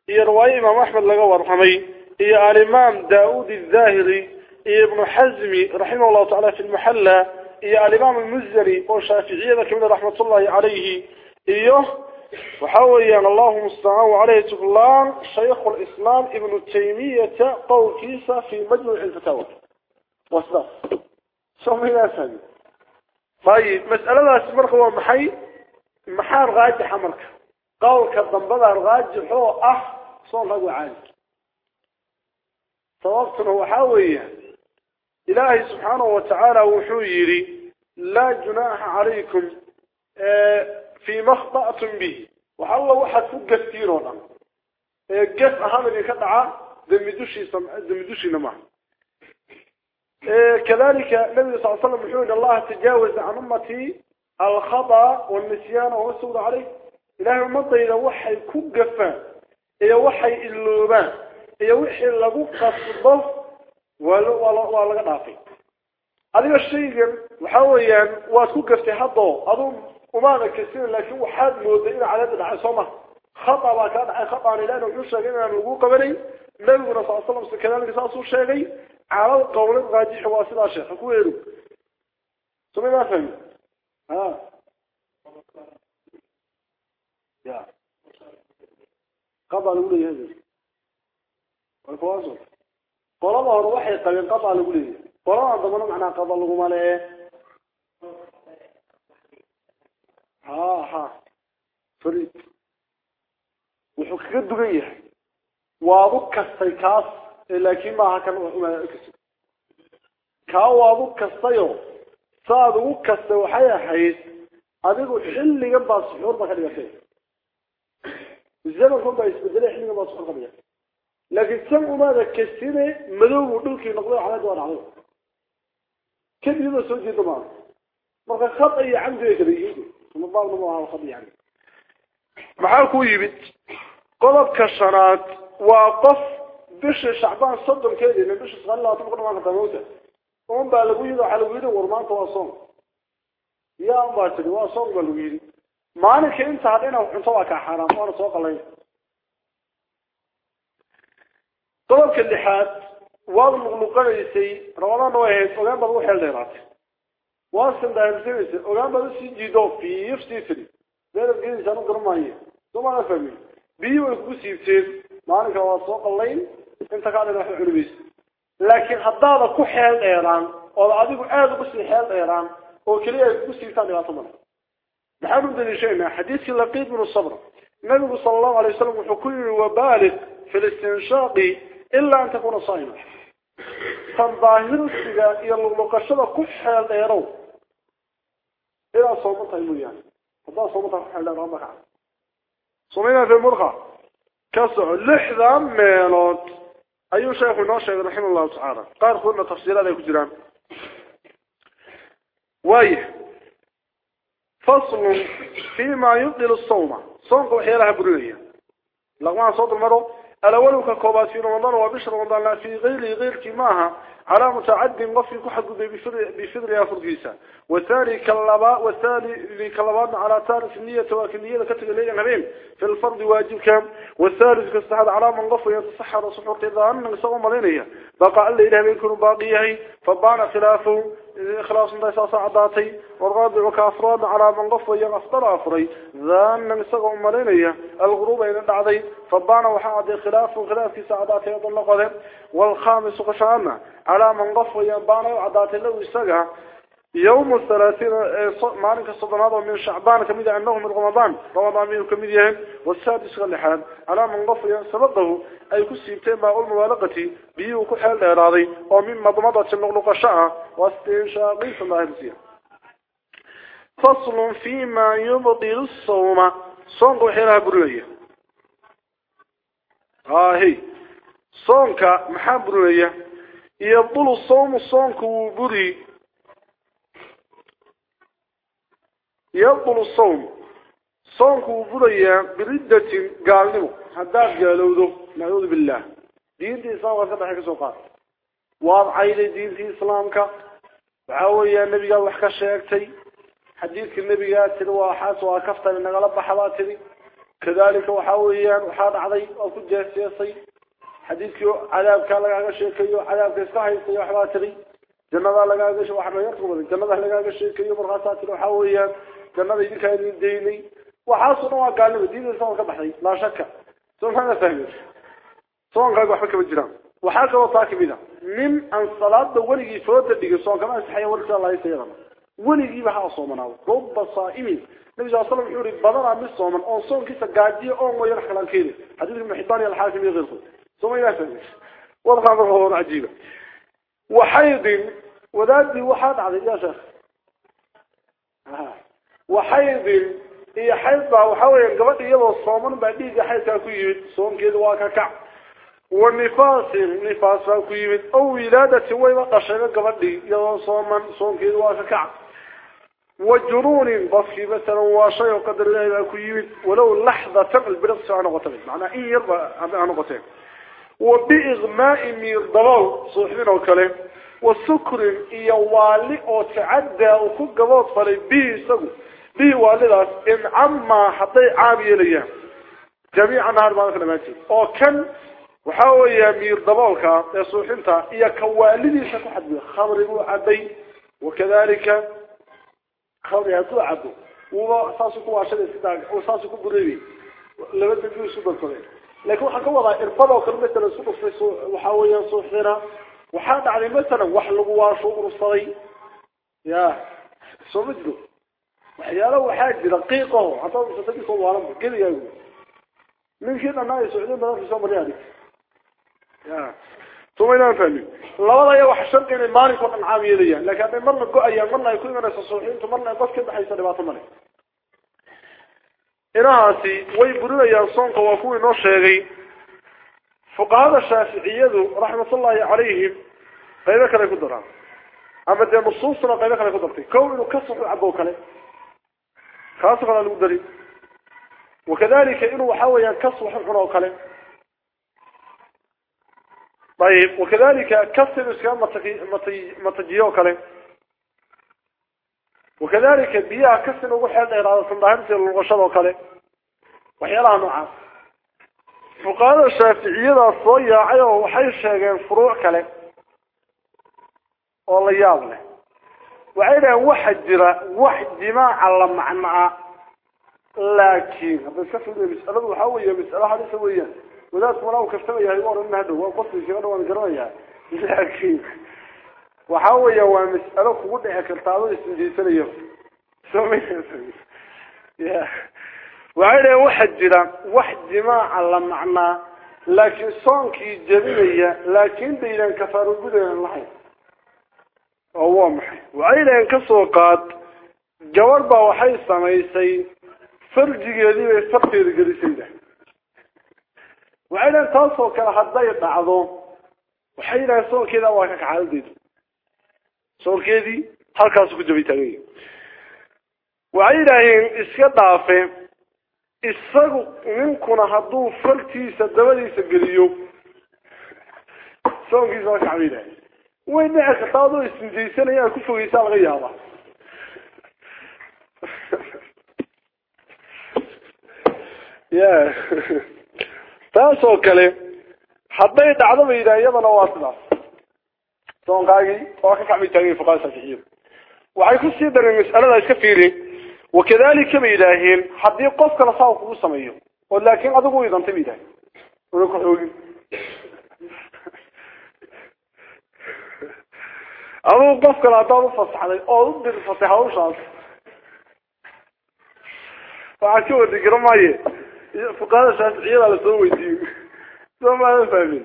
هي رواية إمام أحمد لغا ورحمي هي الإمام داود الزاهري هي ابن حزمي رحمه الله تعالى في المحلة هي الإمام المزري وشافعية كمين رحمة الله عليه إيه أن الله مستعان عليه. تقلان شيخ الإسلام ابن تيمية قول كيسة في مجموع الفتاوى. وصف سوف يسأل طيب مسألة اسمرك هو محي. محار غاجح مرك قولك الضنبضة الغاجح هو أح صور هو عالي. صوابتنا هو حاوية إلهي سبحانه وتعالى وحويري لا جناح عليكم في مخطأتم به. وحالله واحد فوق كثيرونا قف أهم اللي كدعا دمدوشي نماه كذلك النبي صلى الله عليه وسلم يقول الله تجاوز عن أمتي الخطأ والنسيان والسود عليه. إلهي أمتي إذا وحي كقفا إذا وحي اللوبان إذا وحي لغو قصده ولا نافي هذا الشيء وحاوليا واتكو قفتي حظه أظن وما كثير لكن وحاد مودين على هذا العصمة خطأ وكان خطأ لأنه يوشى قلنا من الوقوع قبلي النبي صلى الله عليه وسلم كذلك سأصول شيء على القول الراجح واصل شيخ اكو يرو سمي ما يا قضى الاولى warkawaaso qolada hore waxay qabeen qadaa lagu leeyahay. Qolada dambana macnaa qada laguma lee ha ha farid wuxuu kaga dugan yahay. Waabu kastay kaas laakin maaha kan kas kaa waabu kastayo saad ugu kasta waxay ahayd adigu xilligan baa suxuur ba ka dhigatay. Zamankan baa isbedelay xilligan baa suxuur لكن سمع ماذا كسينه مدوم ودوك ينقضي حالات وأنا عليه كيف يدو سوجي دمان مرقى خطأي عمد يكري مبارد مو على خطأي عمد يعني. معاكو يبت. قلب كشنات وقف بش شعبان صدم كذي من بش صغلاء تبقر ما قد موته. وانبا لبيضة على ويده ورمان تواصل. يا انبا تلواصل قلو يدي. معانا كإنت هدينا وحنطوك حرام. وأنا صوق الله يدي luqluqanaysay ramadaanna way ahayd ogaan baad ugu xeel dheeraatay waa sandaahirsanaysa ogaan baad usii jiido fiiftii tiri meelad gelisaan u garanmaaye soomaalia fahmi biyi way kugu siibteen maalinka waa soo qallayn inta kaa dhan waxba cuni maysa laakiin haddaada ku xeel dheeraan ooda adigu aada ugu sii xeel dheeraan oo keliya ay kugu siibtaan dhibaato male maxaan u daliishaynaa xadiidkii laqiid binu sabr nabigu sala allahu alay wasalam wuxuu ku fi listinshaaqi إلا أن تكون صائمة. فالظاهر السجاء يلو لقشبه كش حيال ديرو. إلا صومتها يميان فالظاهر صومتها حيال رامك عام صومينا في المرخة كسعوا لحظة ميلوت أيو شايفوا نوشي رحمه الله تعالى. قال خلنا تفسير هذا الجرام وايه فصل فيما يضل الصومة صومة حيالها بروية. لقمان صوت المرو. الأول كقبض في رمضان وبشر رمضان لا في غير غير كماها. على متعد وفي كحد بفضل بفضل أفرقيسة والثاني كلبا والثاني كلبان على ثالث النية وكنية كتب لي نبين في الفرض واجب كام والثالث كاستحد على من غف يتصحر صحور إذا أن نسوى ملينية بقى اللي إله بيكون باقيه. فبان خلافه. إخلاص ليس صعداتي والرابع كأفراد على من غف يغفضل أفري. ذا أن نسوى ملينية الغروب إلى الدعضي. فبان وحاد خلاف خلاف في سعداتي يضل والخامس قشعنا على من غف يبان وعدات له يسقى يوم الثلاثين مالك الصدنات من شعبان كميدة أنه رمضان رمضان منه كميدة والسادس غلحان على من غفر سبقه أي كسيبتين باء المبالغة بيه كحال الإرادي ومن مضمضة النغلق شاء واستنشاقي الله الزيان فصل فيما يبطل الصوم صنق وحيرها برلية ها هي صنك محاب برلية يبطل الصوم صنك وبري يبطل الصوم صومك وبريا بردة قالنمو حداد قالوا نعوذ بالله دين دي إسلام وصبح كسوقات واضعي لي دين دي إسلامك وعاوية النبي قال وحكا شاكتي حديثك النبي قال تلوى حاس وكفتا لأنك غلب حواتري كذلك وحاوية وحاد عضي أو حديثك عذاب كان لك شيكيو عذاب كيسكاهي سيو حواتري جنة لك شيء وحنا يرقب جنة لك شيكيو مرغاسات وحاوية جنة يديك هذه ديني. وحاصل ما قال له دين الإسلام كبحري لا شك. ثم هذا فهم سواء قال وحكى بالجرام وحاجة وطاك بنا. من أن صلاة ولي فوت اللي سواء كمان سحيا ورك الله يسيرنا ولي بها صومنا. رب صائمين النبي صلى الله عليه وسلم يقول بدر عن الصوم. أو صوم كيس قاعدية أو يرحل عن كذا حديث ابن حبان الحاكم يغيره ثم يفهم وضع هذا عجيبة وحيض. وذاتي وحاد على يا شيخ وحيض. هي حيض وحاول قبل يلا الصومن بعدين حيض كان يمد صوم كذا وككع والنفاس نفاس كان يمد أو ولادة ويما قشنا قبل يلا صومن صوم كذا وككع وجنون. بصي مثلا وشيء قدر الله يمد ولو لحظة تقل برص أنا قتل معناه إيه يرضى أنا قتل وبإغماء مير ضلال صحيحين وكلام وسكر يوالي أو تعدى وكل قبض فلي به سقو به والداس إن عما حطي عامي ليا جميع نهار ما نخلي ماشي أو كان وحاول يمير ضبالك يصوحنتا إيا كوالدي شكو حد خمر عدي وكذلك خمر يقول عدو وصاصكو عشان يستاق وصاصكو بريبي لما تجيو سوبر كولين لكن waxaa ka wadaa irfada oo kale mesela isku dhufay waxa weeyaan suuxdina waxaa dhacday mesela wax lagu waasho ursaday ya soo majdo waxyaalo waxaa jira qiiqo hataa usatagi soo waalan geligaagu ninkii dhanaa ay socdeen badan soo mariyay ya tumayna fahmi labada ayaa wax sharqi inay maalin ku dhancaam yeelayaan laakiin marna go-ayaan marna ay ku imanayso suuxintu marna ay qof ka baxaysa dhibaato male inahaasi way burinayaan soonka waa kuwii noo sheegay. Fuqahada shaaficiyadu raxmatullaahi calayhim qaybo kale ku daraan. Ama dee nusuustuna qaybo kale ku dartay. Kow inuu ka saxu cabo kale. Kaasoo kale lagu dari wakadalika inuu waxa weeyaan kas waxu cuno o kale. Ayib. Wakadalika kas inuu iskaga matay matajiyo oo kale. وكذلك بيع كسن وحيد غير على صندهم في الغشرة وكله وحيلا نوعا فقال الشافعية الصيعة وحيشة غير فروع كله والله يابنا وعيدا واحد جرا واحد جماع على معنى لكن هذا السفر بيسأله الحوية بيسأله حديث سوية. وذات مراه كفتوية هاي وارو إنها دو وقصي شغل وانجرايا لكن waxaa weeya waa mas'alo kugu dhici karta adoo ismijaysanaya ya waxay dhaheen waxa jira wax jimaaca la macnaa laakiin soonkii jebinaya laakiin baydaan kafaaro gudayan lahayn oo waa maxay waxay dhaheen kasoo qaad gabadh baa waxay samaysay farjigeedii bay farteeda gelisayda waxay dhaheen taasoo kale hadday dhacdo waxay yidhaheen soonkeeda waa ka kaxaaladeedu ku jabay taaganya waxay yidhaaheen iska dhaafe isagu ninkuna hadduu fartiisa dabadiisa geliyo soonkiisa waa kacba yidhaaheen way dhici kartaa adoo ismijaysanaya aad ku fogeysaa laga yaaba ya taasoo kale hadday dhacdo ba yidhaha iyadana waa sidaas soonkaagii waa ka kacbay taagay fuqaha shaaficiyada waxay ku sii dareen mas'alada iska fiiri wakadalika bay yidhaaheen haddii qof kale saa kugu sameeyo oo laakiin adigu idantay bay yidhaheen una ku xoogin. Adigu qof kale haddaad ufasaxday ood u dirfatay hawshaas. Waxaa ka wadi garo maaye. Fuqahada shaaficiyada la soo weydiiyey. Soo maadan fahmin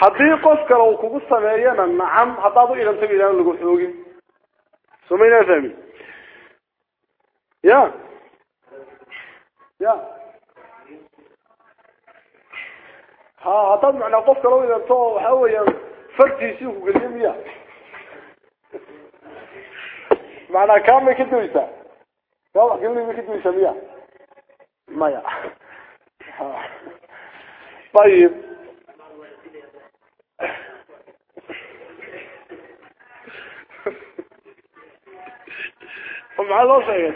haddii qof kale uu kugu sameeyana nacam haddaad u ba yidhahan lagu xoogin soo maynaan fahmin ya ya ha haddaad macnaa qof kale u idanto oo waxaa weeyaan fartiisii ku geliye miya macnaa kaamay ka duweysaa kaa wax gelina may ka duweysaa miya maya ayib maxaa loo sheegay?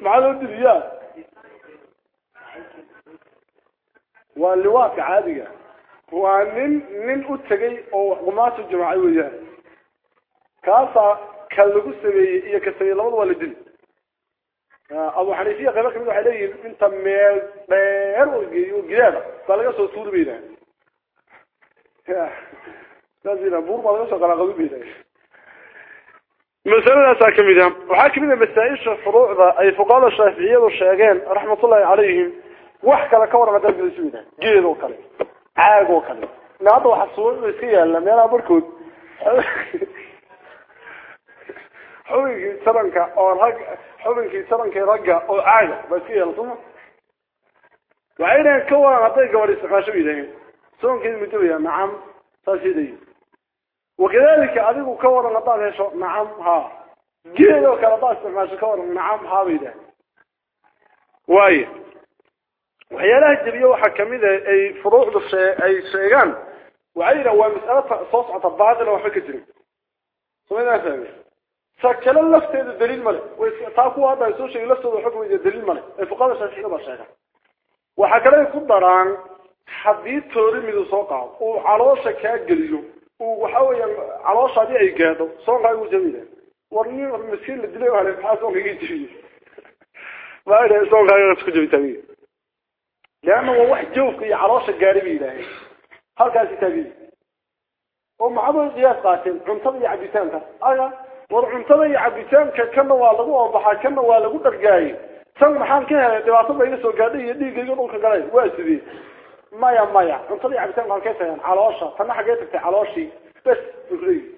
Maxaa loo diliya waa liwaadka caadiga. Waa nin nin u tegay oo qumaasha jamaacay weeyaan. Kaasaa ka lagu sameeyey iyo ka sameeyey labada waa la dili abu xaniifiya qaybo ka mid waxay leeyihiin inta meel dheer oo geeyo gidaada baa laga soo tuuri bayna لازم بور ما نسق على قبيب الفروع ذا أي فقال الشافعية والشاجان رحمة الله عليهم وحكى لكورة مدى الجلسين جيد وكلي عاق وكلي نعطوا حصول ويسكي لم يلا بركود حبيك سرنك أو رق حبيك سرنك رقع أو عاق بسكي يلا ثم وعينا كورة مدى الجلسين سون كذي متوية نعم تصدقين وكذلك أبيك كورا نطال هشو نعم ها. جيلو كرطاس تفعش كورا نعم ها بيدا واي. وحيا لها الدبية وحكم إذا أي فروع دفشي أي شيغان وعيرا ومسألة صوصعة البعض لو حكي جري سمينا سامي سكلا لفت هذا الدليل ملك. ويطاقوا هذا يسوشي لفت هذا الحكم إذا الدليل ملك. الفقادة شاشي كبار شيغان وحكا لها يكون haddii toori midu soo qaado uu caloosha kaa geliyo uu waxa weeyaan calooshaadii ay gaadho soonkaaga u jabida war nin miskiin la dilay hale maxaa soonkaaga jabiye maa idhahe soonkaaga ku jabitaagiya leanna waa wax jawfka iyo caloosha gaari bay yidhaaheen halkaasi taagiyi oo maxaabay qiyaas qaateen cuntada iyo cabitaanka aya war cuntada iyo cabitaanka kana waa lagu oobaxaa kana waa lagu dhargaayay tan maxaan ka helay dhibaato ba iga soo gaadhay iyo dhiiggayga dhulka galay waa sidee مايا مايا انت لي عبتان قال كيف يعني على عشرة فما حقيتك على عشرة بس بغري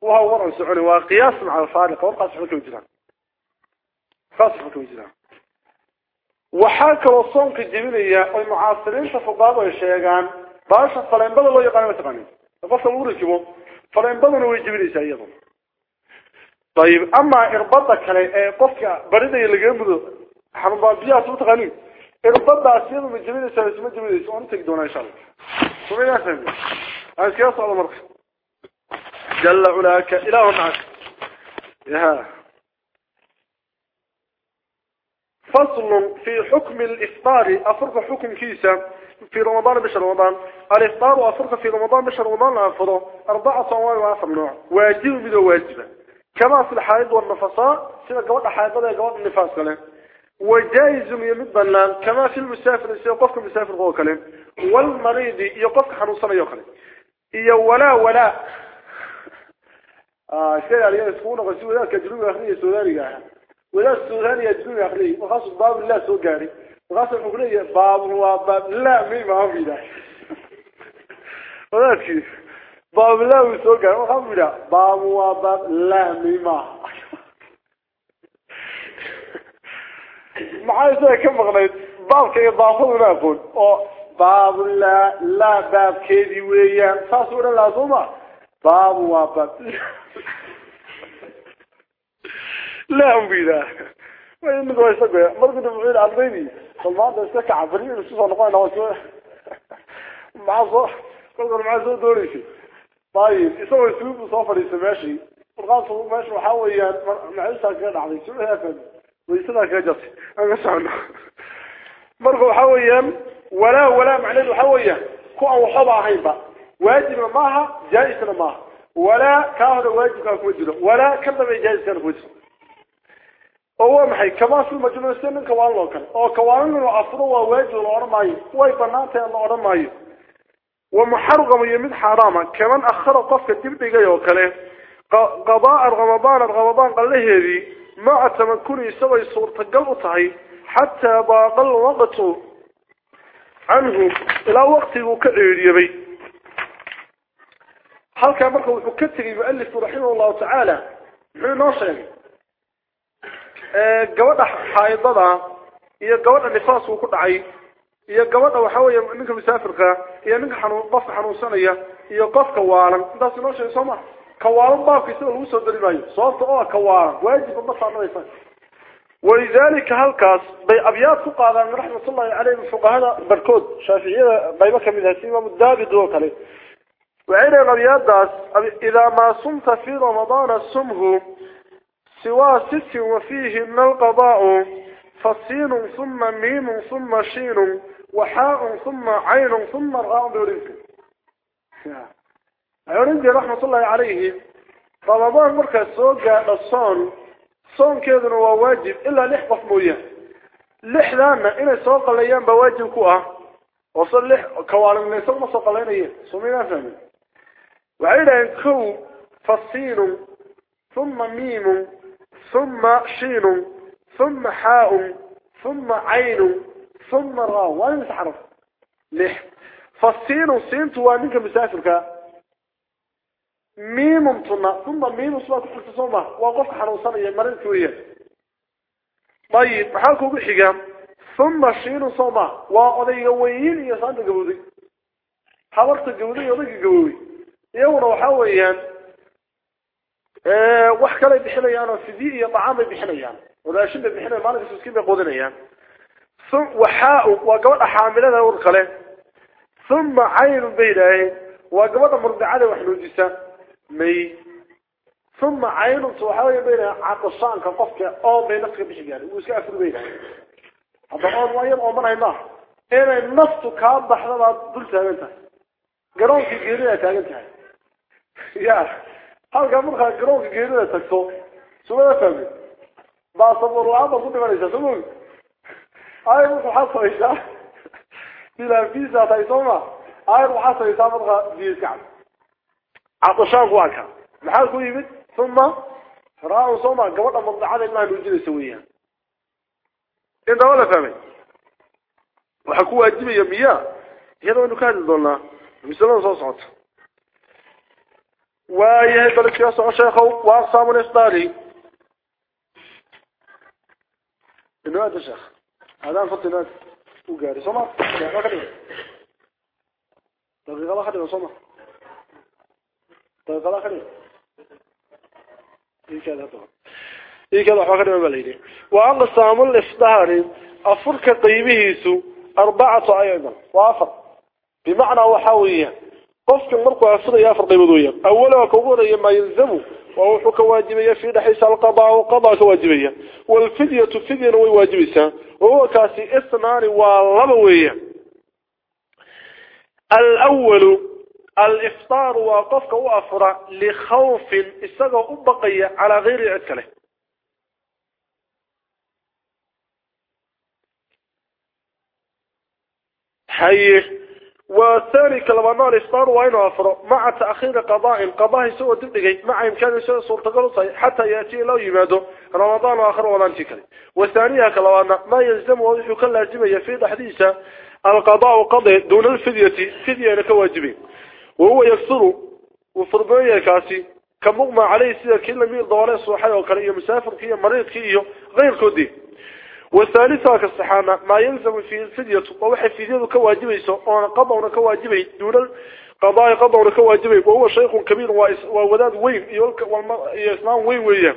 وهو ورع سعوني وقياس مع الفارق وقع سعوك وجران قاس سعوك وجران وحاك الوصون في الدمينية المعاصرين شفضاب ويشيقان باشا فلين بدل الله يقاني وتقاني فقصة مورد كبو فلين بدل هو الدمينية سعيدا طيب اما اربطك على قفك بريدة اللي قمده حمد بابيات وتقاني إربطة عشرين من جميل سالس جميل إيش وأنت تقدون إن شاء الله سمين أسمي عايز كياس على مرخ جل علاك إلى معك يها فصل في حكم الإفطار أفرق حكم كيسة في رمضان بشهر رمضان الإفطار أفرق في رمضان بشهر رمضان أفرق أربعة صوان وآخر نوع واجب بدو واجبة كما في الحائض والنفصاء سنة قوات الحائضة قوات النفاس لها وجائز يمد بلان كما في المسافر يقفك المسافر هو كلام والمريض يقفك حنوصنا يوكلم إيا ولا ولا. آه شيء عليه يسكون غسول ذلك جنوب أخليه سوداني قاعد. ولا السوداني يجنوب أخليه وخاص باب سوء قاري وخاص الحكولية باب هو باب لا مين ما هو بيدا. ولكن باب الله سوء قاري وخاص بيدا. باب هو باب لا مين ما معايزة كم غنيت بابك يضافون ما يقول باب لا لا باب كيدي ويان تصور اللازمة باب وابد. لا هم بيدا. ما ينقوا يسقوا مرقد مبعيد عبريني خلوان دا يسكع عبريني نسوس عنقوان عوشوه معصوح قلقر معصوح دوريشي طيب يسوى يسوى يسوى يسوى يسوى يسوى يسوى يسوى يسوى يسوى يسوى يسوى يسوى ويسنا كجت أنا سعنا مرة وحويا ولا ولا معنى وحويا كو أو حبا هيبا. واجب معها جائز معها. ولا كان واجب كان وجوده ولا جائز كان وجوده هو محي. كما في المجنون سنن كوان لو كان. أو كوان لو افرو واجب لو اورماي وأي بنانته لو اورماي ومحرم يمد حرام كمان أخر قفك دبدغه أو كله. قضاء رمضان رمضان قال له هذه. مع تمكن يسوي صورة قلبه حتى ضاق الوقت عنه إلى وقت وكعير يبي. هل كان مركب وكتر يؤلف رحمه الله تعالى؟ من ناصر. قوضة حائضة. هي قوضة نفاس وكل عي هي قوضة وحاوية منك مسافرك. هي منك حنو ضف حنو سنية هي قف كوالا ده سنوشي يسمع كوارن باقي سوى لو سو دريمايو صوت أو كوارن. واجب ما صارنيسا ولذلك هلكاس بي أبيات قادان رحمة الله عليه فقهاء بركود. شافعية بيبه كميدها سيما مدابد وكله وعين الأبيات داس إذا ما صمت في رمضان صمه سوى ست وفيه من القضاء فصين ثم ميم ثم شين وحاء ثم عين ثم راء برزق عندي رحمة الله عليه. رمضان مركز سوق الصون صون كذا هو واجب إلا لحظة موية. لحظة إن سوق الأيام بواجب كوها. وصل لح كوالم من سوق سوق الأيام سمينا فهم وعيدا كو فصين ثم ميم ثم شين ثم حاء ثم عين ثم راء. وين تحرف لح فالسين سين توانيك مسافر ميم تنا ثم ميم صلاة كل تصومة وقفك حنوصانية مرين كوية طيب محالكو بحقام ثم شين صومة وقضي قويين يسان قوذي حضرت قوذي يضيق قوذي يونا وحاويان. أه وحكا لي بحنيان وفديئي طعامي بحنيان. وراشد بحنيان مالك سوسكين بقودنيان ثم وحاء وقوات حاملة ورقله ثم عين بينه وقوات مرضعة وحنوجسة. مي ثم عين توحاوي بين عقصان كقفك أو بين نفسك بشيغان وسكا افر بين هذا اون واير أو مرayna inay naftu ka baxdaba dul taaganta garoonka geerida taagantahay ya halka marka garoonka geerida tagto suuqa fahmi baa sabir laaba ku dhimanaysa suuq ay wuxuu xasaysaa bila visa taysoma ay wuxuu xasaysaa marka diiska عطشان واكا محال كو يمد ثم راء صوما قبل مرضعه ما نوجد سويا. انت ولا فهمي. وحكو واجب يميا هذا أنه كان دونا مثلا وهي بلك يا شيخ وأقسام الاصداري إنه هذا شيخ. هذا نفضل وقاري صوما؟ دقيقة واحدة صوما. طيب خلاص خليه إيه كذا طبعا. إيه كذا الإفطار أفرك أربعة أيضا. وأفر. بمعنى وحاوية قفك المرق أفر يا أفر قيمه أولا وكبورا ما يلزمه. ووحو كواجبية في دحيس القضاء وقضاء كواجبية. والفدية فدية واجبية وهو كاسي إثنان واللبوية. الأول الإفطار وقفك وأفرع لخوف استغى أبقي على غير عدكله حيه والثاني كلمة الإفطار وين أفر؟ مع تأخير قضاء قضاء سوى دبقي مع إمكان صورة قلصة حتى يأتي لو يماده رمضان آخر ولا انتكري والثانية كلمة ما يلزم وضحك كاللاجمة يفيد حديثة القضاء قضي دون الفدية فدية لك واجبين. وهو يكثر وفرضية كاسي. كمغمى عليه سيدة كل ميل دوالي صوحي وكالية مسافر كيه مريض كيه غير كودي. والثالثة كالصحانة ما يلزم في الفدية ووحي فدية كواجبيسه وانا قضعنا كواجبي دون القضاء قضعنا كواجبي وهو شيخ كبير ووداد وين يسنان وين وين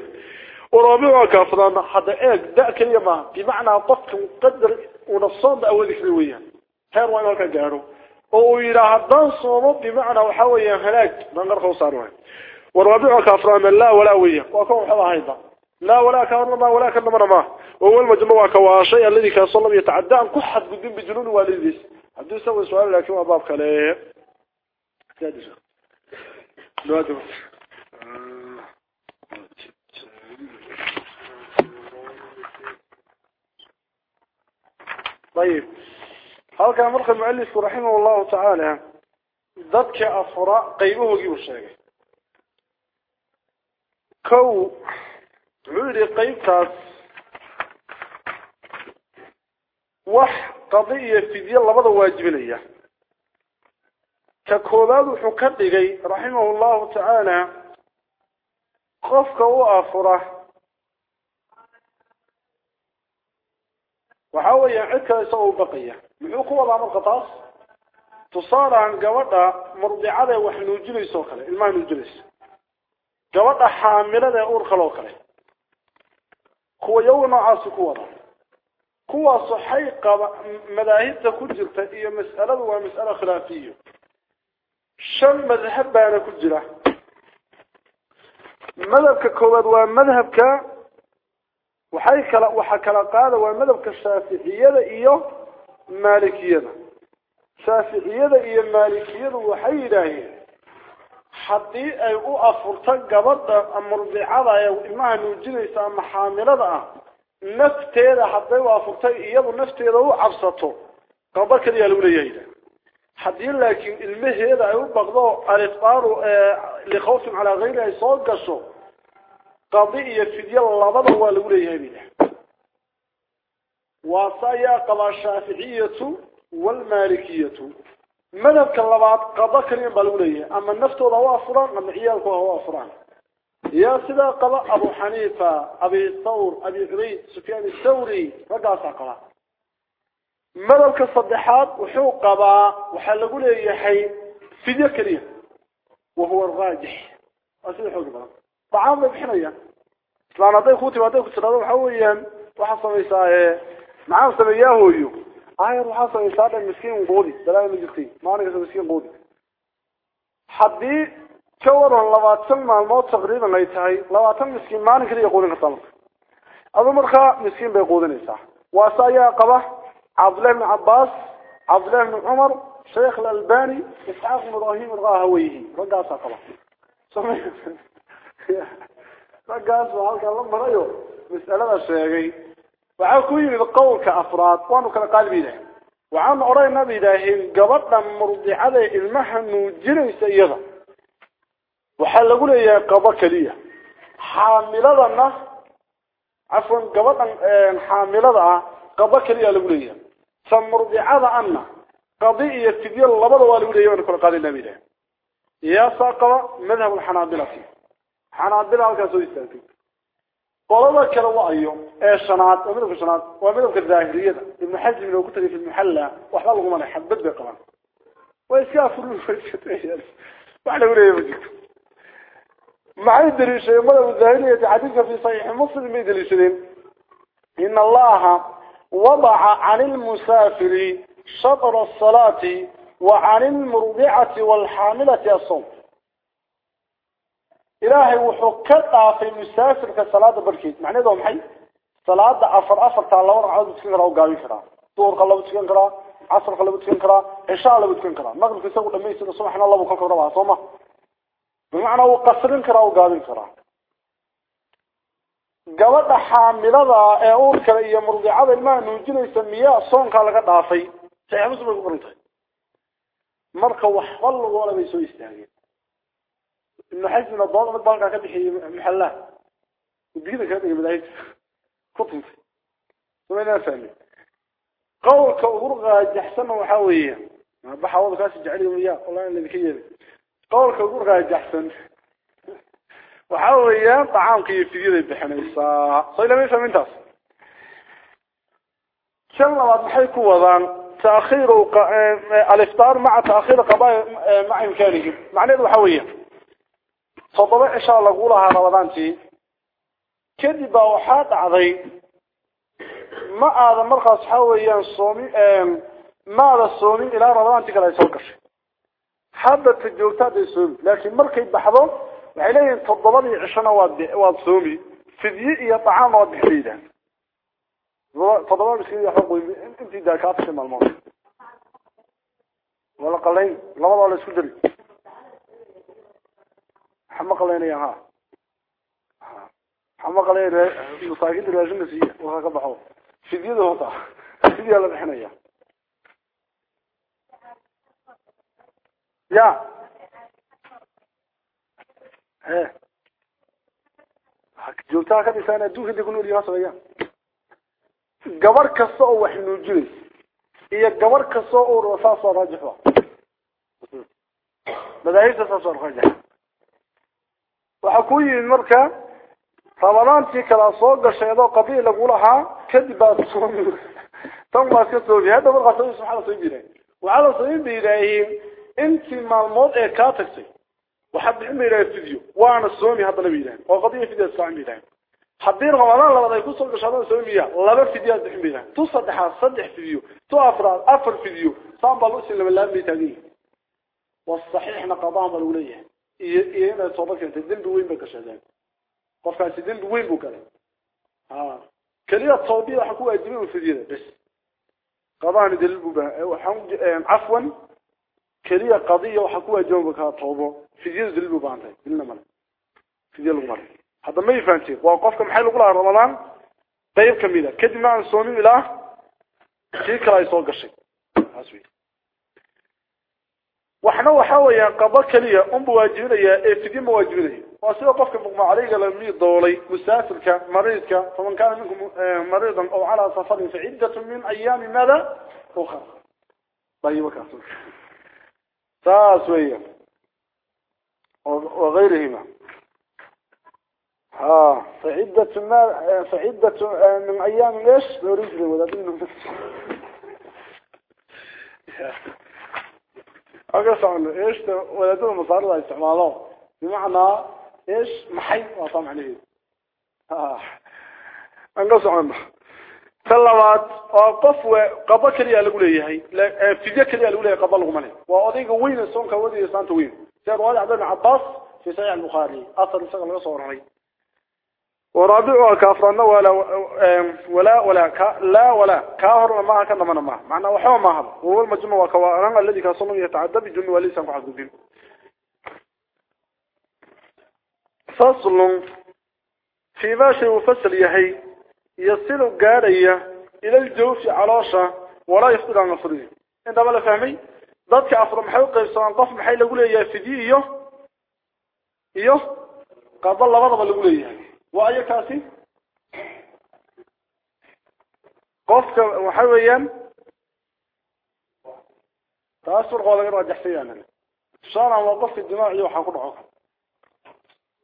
ورابعها كافران حتى ايك داء كلمة بمعنى طفك قدر ونصان بأول ذكريوية هير وين هكا قارو وإذا هدان صومه بمعنى وحاوية هلاك ننقر صاروها ورابعها كافران لا ولا ويا وكون حوا هيدا لا ولا كان ما ولا كان ما وهو المجموع كواشي الذي كان صلى الله يتعدى عن كحد قدام بجنون والديس عبد يسوي سؤال لكن ما بابك عليه سادس نوادم طيب هل كان مرخ المؤلف رحمه الله تعالى ضدك أفراء قيمه جيب الشيء كو عودي قيمتاس وح قضية فدية لبدا واجبينية ككوباد وحكدغي رحمه الله تعالى قفك وحاول يعك يسوي بقية. معقوة ضام القطاس تصارع جوتها مرضي على وحن يجلي سوكله الماء يجلس جوتها حاملة أور خلوكله هو يوم عاصي قوضا قوة صحيقة مذاهب تكجر هي مسألة ومسألة خلافية. شم مذهب بأنا كجرة مذهب كوضا ومذهب كوضا waxay kala waxa kala qaada waa madhabka shaaficiyada iyo maalikiyada shaaficiyada iyo maalikiyadu waxay yidhaaheen haddii ay u afurto gabadha murdicada ee ilmaha nuujinaysa ama xaamilada ah nafteeda hadday u afurtay iyadu nafteeda u cabsato qaba kaliya lagu leeyahay haddii laakiin ilmaheeda ay u baqdo alifaaru likhawfin calaa gayri ay soo gasho قضية فدية لبدا waa lagu leeyahay وصايا قضاء الشافعية والمالكية. مذهب كلبات قضاء كريم بالولية أما النفط هو أفران أما عيالك هو أفران. يا سيدا قضاء أبو حنيفة أبي الثور أبي عبيد سفيان الثوري رقاص قضاء مذهب كالصدحات وحو قضاء وحلقوا لي يحي فدية كريم. وهو الراجح. أسيد حو قضاء طعام بحنية إسلام هذا خوتي ما تأكل سلطة وحويا وحصل إساءه معاهم سمياه هو يو. اهي وحصل إساءة المسكين وقودي دلائل مجلسي ما أنا قصد مسكين وقودي حدي كورا لواتم مع الموت تقريبا ما يتعي. لواتم مسكين ما أنا كده يقول إنك طلق أبو مرخى مسكين بيقود النساء وأسايا قبح عبد الله بن عباس عبد الله بن عمر شيخ الألباني إسحاق مراهيم الغاهويه رجع ساقبه سمعت؟ رجاس وعلك الله ما نيو مسألة شيء وعكوي بالقول كأفراد وانو كان قلبي له وعن أري النبي ده قبضنا مرضي عليه المهم جري سيده وحل قل يا قبك ليه حاملة لنا عفوا قبضنا حاملة لنا قبك ليه لقولي ثم مرضي على أن قضية يتدي الله بدو لقولي وانو كان قلبي له يا ساقرة مذهب الحنابلة فيه حنان بلا هالكاسو يستنفي قولوا كلا وعيهم إيه الشناط امينو في الشناط وامينو في الظاهرية ابن حزم لو كنت في المحلة. وحلاله ما حبت بقرا ويسيافر الفرشات إيه يالس معنى قولي إيه مجيك معنى دريشي امينو الظاهرية عديك في صحيح مسلم مي دريشين إن الله وضع عن المسافر شطر الصلاة وعن المرضعة والحاملة الصوم. إلهي وحو كالقافي مسافر كالصلاة بركيت. معنى ذو محي؟ صلاة أفر أفر تعالى ورعوز بتكنكرا وقاوي كرا. دور قال الله بتكنكرا عصر قال الله بتكنكرا إشاء الله بتكنكرا مغرب كيسا قول أميسي نصمحنا الله وكالك ورواها صوما بمعنى وقصرين كرا وقاوي كرا. قوات حاملة أعور كرأي مرضي عاد الماء نوجين يسميها صون قالك دافي سيحبس بقرنته مركو حول ولا بيسو يستهجين إن حيثنا الضوء ما تبقى قد يحيي محلا وبيضا كانت يجب العيس قطنت ومعنا فهمي قول كأغرغة جحسن وحاوية. ما بحاوض كاسي جعلي ويا الله أنا ذكية قول كأغرغة جحسن وحاوية طعام كي يفتدي ذي بحني الساعة صيلا ميسا منتص شلنا بعد محيك وضان تأخير وق... آه، آه، الإفطار مع تأخير قبائل آه، مع إمكانهم معنى ذو حاوية. الافطار مع تأخير قضاء مع إمكانه معنى ذو حوية صدبع إن شاء الله قولها رمضانتي كذب وحاد عضي ما هذا مرخص حويا صومي ما هذا الصومي إلى رمضانتي كلا يسوقش حبة الجوتات يسومي لكن مركي بحضر عليه تضبني عشان واد صومي فديئي طعام واد حديدا تضبط مسكين يحقوا انت دا كاتش مع الموت ولا قلين لما ولا سدري حما waxaa maqlaynaya ha. Waxaa maqlaynaya masaakinta raashinka siiya warka ka baxo. Fidyada horta fidyaa la bixinaya. Ya. He. Joogtaha ka dhisaan adduunka inta kunool yaha sameeyaan gabar kasta oo wax nuujinaysa iyo gabar kasta oo urba saas oo raajix ba madaahibta وحكوي المركة رمضان في كلاسوق الشيء ذا قبيلة لقولها كذبات صوم تنقى كتب هذا مرقى صوم سبحانه صوم بيرين وعلى صوم بيرين انت مع الموضع كاتكسي وحب حمي لا يفتديو وأنا صوم هذا بيرين وقضية في ذا صوم بيرين حبين رمضان لما يكسر صوم شهر صوم بيرين لا بفتديو هذا حمي لا تصدح صدح فيديو تو افراد افر فيديو صام بلوسي لما لا بيتاني والصحيح نقضاء ضروريه galay ha keliya toobiya waxaa ku waajibay un fidyada bes qadaani daliil buu baa waxaan cafwan keliya qadiya waxaa ku waajiban bu kaa toobo fidyada daliil buu baahantay dilna male fidya lagu maray hadda ma ifaanteen waa qofka maxay lagu lahaa ramadaan qayb kamid a kadibna aan soomin ilaa kii kale ay soo gashay taas wey وإحنا وحاوي ينقضى كليا أم بواجبنا يا إفديم بواجبنا واسوى قفك مقمع عليك للميض دولي مسافر كان مريض كان فمن كان منكم مريضا أو على سفر في عدة من أيام ماذا أخر طيب وكاسوك ساسوية وغيرهما ها فعدة ما فعدة من أيام إيش نريد لهذا دينه يا أقص عن إيش ولدين مصاري استعماله بمعنى إيش محي وطمع عليه ها أقص عنه سلامات وقف وقبا كليا لغو ليهي فيديا كليا لغو ليهي قبا لغو مالي وأضيق وين السون كودي يسانت وين سير وادي عبد العباس في صحيح البخاري سقل لغو صورني ورابعها كافرنا ولا ولا ولا كا لا ولا كاهر ما كان من ما معنى وحوا ما هذا. هو المجموع وكوارن الذي كان صنع يتعدى بجن وليس حدودين فصل في ماشي وفصل يهي. يصل قارية إلى الجوف علاشة ولا يفقد عن مفرده انت بلا فهمي ذاتك أفرم حلقة يسان قف محي لقول يا فدي إيوه إيوه قضى الله بضب لقول إياه وأي كاسي؟ قفك وحويا تأثر قولا غير راجح فيها شارع وقفك الدماء يوحى كل عقل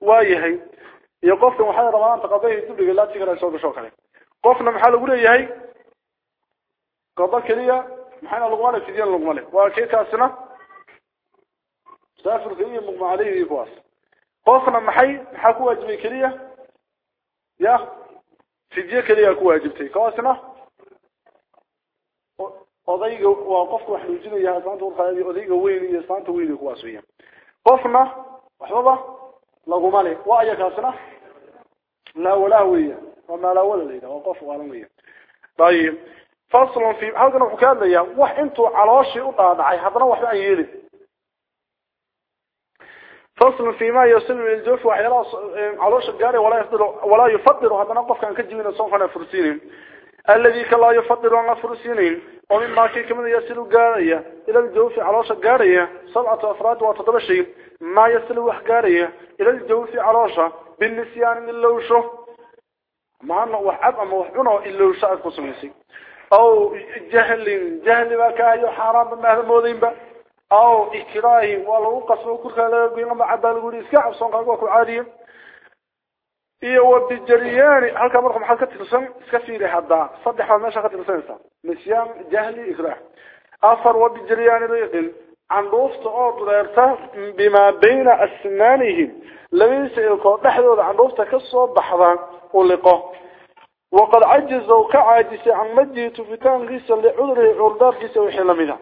وايهي يقفك وحي رمضان تقضيه تبلغ لا تقرأ يسوق شوكري قفنا محل أقول يهي قضى كليا محينا لقمالي في دين لقمالي. وكي كاسنا؟ سافر ذي مقمع عليه يقواس قفنا محي محاكوا أجمي كليا ya fidye keliyaa ku waajibtay. Kaasna odayga waa qofka wax nuujinaya asaanta urfaadi odayga weyn iyo asaanta weyn iyo kuwaas weeyaan qofna waxbaba laguma le waa aya kaasna laawalaha weeyaan waa maalaawada la yidhaha waa qof waalan weeyaan dayib faslun fi halkan wuxuu ka hadlayaa wax intuu calooshii u dhaadhacay haddana waxba aan yeelin فصل فيما يصل إلى الجوف وحيلا علوش الجاري ولا يفضل ولا يفضل. هذا نقف كان كجينا صنفنا فرسين الذي كلا يفضل فرسين ومن ما كي كمان يصل جارية إلى الجوف علوش الجارية سبعة أفراد وتطبشين ما يصل وح جارية إلى الجوف علوشة بالنسيان من اللوشه مع أنه وحب أما وحبنا اللوشة القسميسي أو جهل جهل ما كان أو إكراه ولو قصوا كل خلاص بينما عدا الجوري سكع صنع قوة عادية إيه وبالجريان هل كمركم حال كتلسن كثير حدا صدح ما شاء كتلسن نسيان جهل إكراه. أفر وبالجريان ريقل عن روفت أرض بما بين أسنانهم. لمن سيلقوا نحن عن روفت كالصوب بحضان ولقاه وقد عجزوا كعاجس عن مجيه فتان غيسا لعذره عردار غيسا وحيلا منها.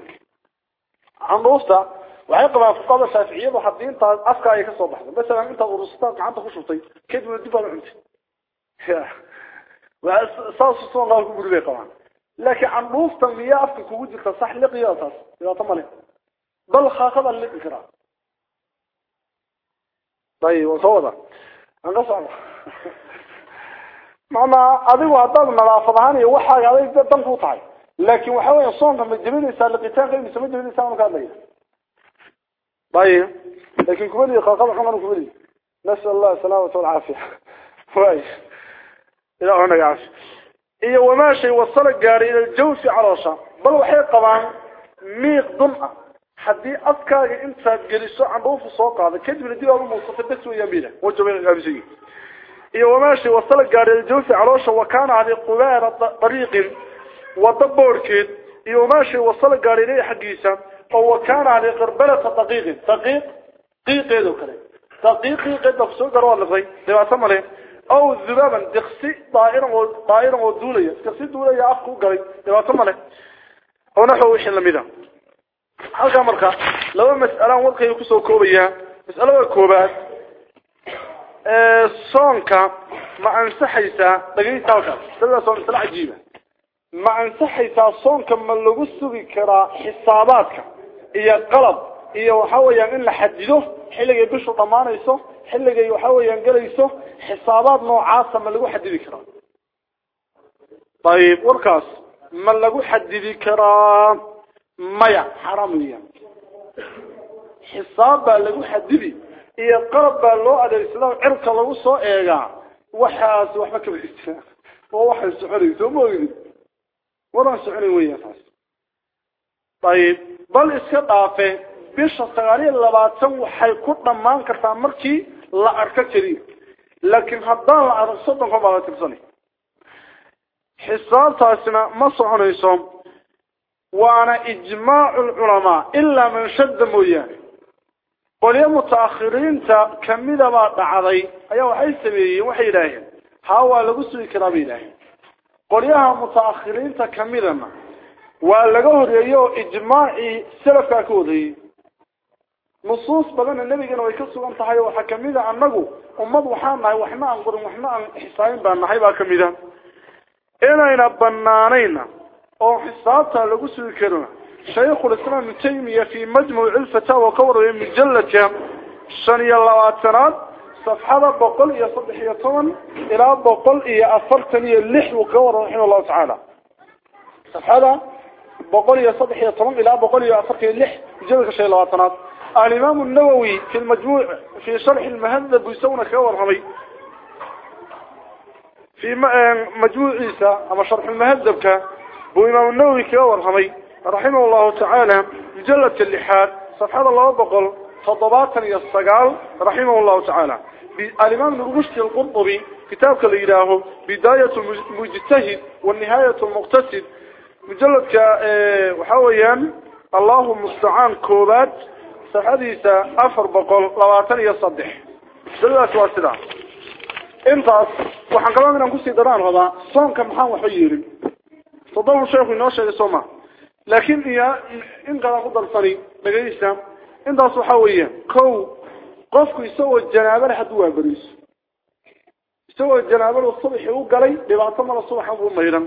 عنروستا وعقبا في قبل الشافعية وحدين طال أفكا أي كسوا بحضا بس أنا عملتها ورسطا كعانتا خشوطي كيد من الدبال عمتي وصال سلطان غالكو بربي قبعا لكن عنروستا ميا أفكا كوود يتصح لقياسات إذا طمالي بل خاخذ اللي بكرا طيب وصوضا عندنا صعبا معنا أذيو هدان نرافضهاني وحاق عليك دان فوطعي لكن وحاول يصون من جبين إنسان لقيتان غير مسمى جبين إنسان مكان ليه طيب لكن كمالي قاقل حمر كمالي نسأل الله السلامة والعافية. كويس إلى هنا يعاش إيه وماشي وصلك قاري إلى الجوس عراشة. بل وحي طبعا ميق ضمع حدي أذكار إنت جلسوا عن روف الصوت هذا. كذب لديه أبو مصطفى بس ويمينه وجبين الغابسي إيه وماشي وصلك قاري إلى الجوس عراشة. وكان على قبار طريق وطبوركيد يوماشي وصل قاريني حقيسا هو كان علي قربلة طقيق طقيق طقيق يدو كلي طقيق يقيد نفسه قروا اللفظي لما تمالي أو الزبابا دخسي طائرا طائرا ودولي دخسي دولي عفقو قري لما تمالي أو نحو إيش نلميدا حلقة مركة لو مسألة مركة يكسو كوبية. مسألة كوبات. آه، صونك مع أنسحيسا. تقريبا صونك صونك صونك صونك عجيبة ma ansaxaysaa soonka ma lagu sugi karaa xisaabaadka iyo qalab iyo waxa weyaan in la xadido xilligay bishu dhamaanayso xilligay waxa weyaan gelayso xisaabaad noocaasa ma lagu xadidi karaa. Ayib warkaas. Ma lagu xadidi karaa maya xaraam weya xisaab baa lagu xadidi iyo qalab baa loo adeegsada cirka lagu soo eegaa. Waxaas waxba kama jirtaa oo waxay soconayso ma ogdin وراسه علي ويافاس طيب بل اسكضافة بيش الصغارية اللي باتسن وحيكوطنا مانكر تامركي لا اركتري لكن هدان الارصدن كما تبصني حصال تاسنا مصر عنيسهم وأنا إجماع العلماء إلا من شد مياه قولي متأخرين تا كمي دبا دعضي. ايو حيث مياه وحي الهي هاوه لقصو الكرابي الهي قريها متأخرين تكملنا ولقوه ريو إجماعي سلف كودي مصوص بغن النبي قنوا يكسوا عن طحي وحكمل عن نجو أمضوا حنا وحنا أنظر وحنا حسين بأن حيبا كملا إلى إلى بنانينا أو حسابا لجوس الكرنا شيخ الإسلام تيمية في مجموع الفتاوى كور من جلتهم شني الله واتناد صفحة بقل إيا صدح إيا طمن إلى بقل إيا أفرتن إيا اللح وكور رحمه الله تعالى. صفحة بقل إيا صدح إيا طمن إلى بقل إيا أفرتن إيا اللح جلك شيء لواتنات الإمام النووي في المجموع في شرح المهذب يسون كور رحمي في مجموع عيسى أما شرح المهذب كان بو إمام النووي كور رحمي رحمه الله تعالى مجلة اللحاد. صفحة الله بقل تضباطا يستقال رحمه الله تعالى. الإمام الرشد القرطبي كتابك اللي بداية المجتهد والنهاية المقتصد. مجلد وحويا الله المستعان كوبات سحديثة أفر بقول لواتن يصدح جلد واسدا انتاس وحن قلنا نقصي دران هذا صون كم حان وحيير تضل الشيخ النوشة يسوما لكن هي إن قدر صري لقيسا intaas waxa weeye kow qofku isagoo janaabo leh hadduu waaberiiso isagoo janaabada subaxii u galay dhibaato mala subaxan buu maydhan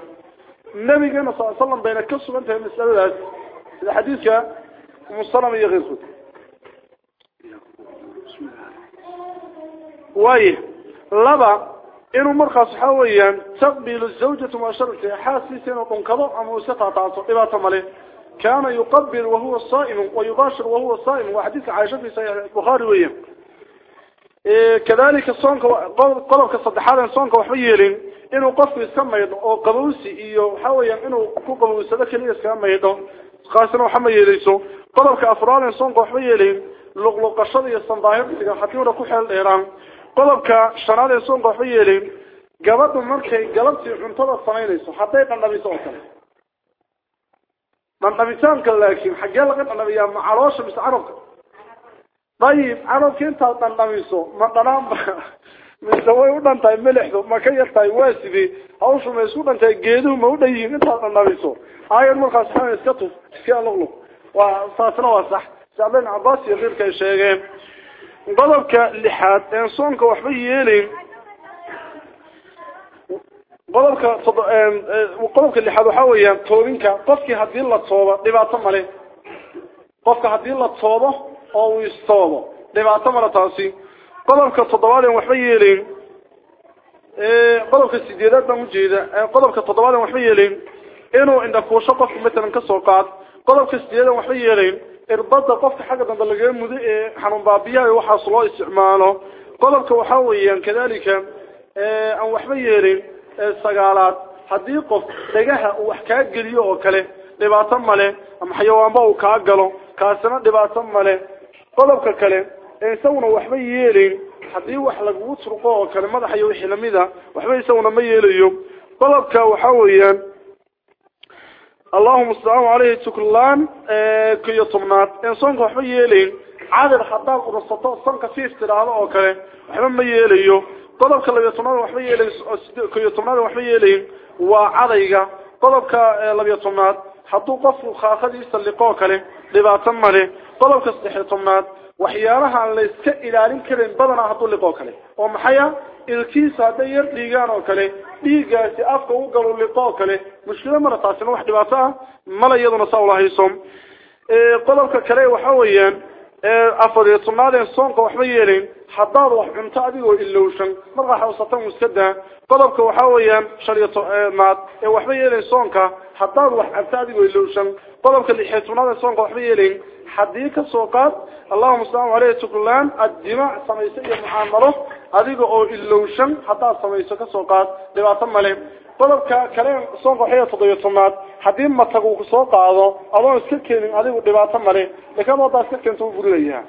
nabigana sal slam bayna ka sugan tahay masaladaas sida xadiidka umusalama iyo keyrkood waaye laba inuu markaas waxa weeyaan taqbilu zawjatu muasharati xaaskiisa inuu dhunkado ama uu iska taataaso dhibaato male كان يقبل وهو صائم ويباشر وهو صائم وحديث عائشة في صحيح البخاري وياه إيه كذلك الصونك قلبك الصدحات الصونك وحبيلين إنه قف يسمى أو قبوسي إيو حاويا إنه كو قبوسي يسمى يدو خاصة وحمى يليسو قلبك أفراد الصونك وحبيلين لغلق الشري الصنضاهر بسيقا حتيونا كحل إيران. قلبك شراد الصونك وحبيلين قبضوا مركي قلبتي عنطبة صنينيسو حتى يقل نبي صوتا dhandhabitaanka laakiin xaggee laga dhandhabiyaa ma caloosha mise carabka dayib carabka intaad dhandhamiso ma dhanaanba mise way u dhan tahay melexdu ma ka yar tahay waa sidee hawshu ma isku dhan tahay geeduhu ma u dhan yihiin intaad dhandhamiso aayad markaas xaa iska tuf iska luqluq waa saasna waa sax abdin cabaas iyo keyrka ay sheegeen qodobka lixaad een soonka waxba yeelayn qodobka qodobka lixaad waxa weeyaan toobinka qofkii haddii la toobo dhibaato male qofka haddii la toobo oo uu istoobo dhibaato male taasi qodobka toddobaad aan waxba yeelin ee qodobka sideedaad baan ujeeda qodobka toddobaad aan waxba yeelin inuu inda kuusho qofka matalan ka soo qaad qodobka sideedaad waxba yeelin irbada qofka xagga dambe laga mudo ee xanuun baabiyaha waxaas loo isticmaalo qodobka waxa weeyaan kadalika ee aan waxba yeelin sagaalaad haddii qof dhagaha uu wax kaa geliyo oo kale dhibaato male ama xayawaanba uu kaa galo kaasina dhibaato male qodobka kale ee isaguna waxba yeelayn haddii wax lagugu turqo oo kale madaxa iyo wixii lamida waxba isaguna ma yeelayo qodobka waxa weeyaan allahuma asalaamu caleyhi tuklaan kiyo tobnaad een soonka waxba yeelayn cadir haddaad ursato sanka siif tidhaahdo oo kale waxba ma yeelayo qodobka labiyo tobnaad waxba yeelayn kiyo tobnaad waxba yeelayn waa cadayga qodobka labiyo tobnaad hadduu qofku khaakadiisa liqoo kale dhibaato male iska ilaalin karin badanaa hadduu liqoo kale oo maxaya ilkiisa hadday yar dhiigaan oo kale dhiiggaasi afka u galo liqoo kale mushkilo male taasina wax dhibaato ah male iyaduna saa ulahayso qodobka kale waxa weeyaan afariyo tobnaadeen soonka waxba yeelayn haddaad wax cunto adigoo ilowshan markaa xawsatan iska daa qodobka waxa weeyaan shan iyo tobnaad ee waxba yeelayn soonka haddaad wax cabto adigoo ilowshan qodobka ee soonka waxba yeelayn حديك سوقات اللهم صل عليه تقلان الدماء سميسة المعاملة هذه هو اللوشن حتى سميسة سوقات لما تم عليهم طلب كلام صنف حياة ضيطمات حديم ما تقوك سوق هذا الله يسكر كلمة هو لما تم عليهم لكما تسكر كلمة فريا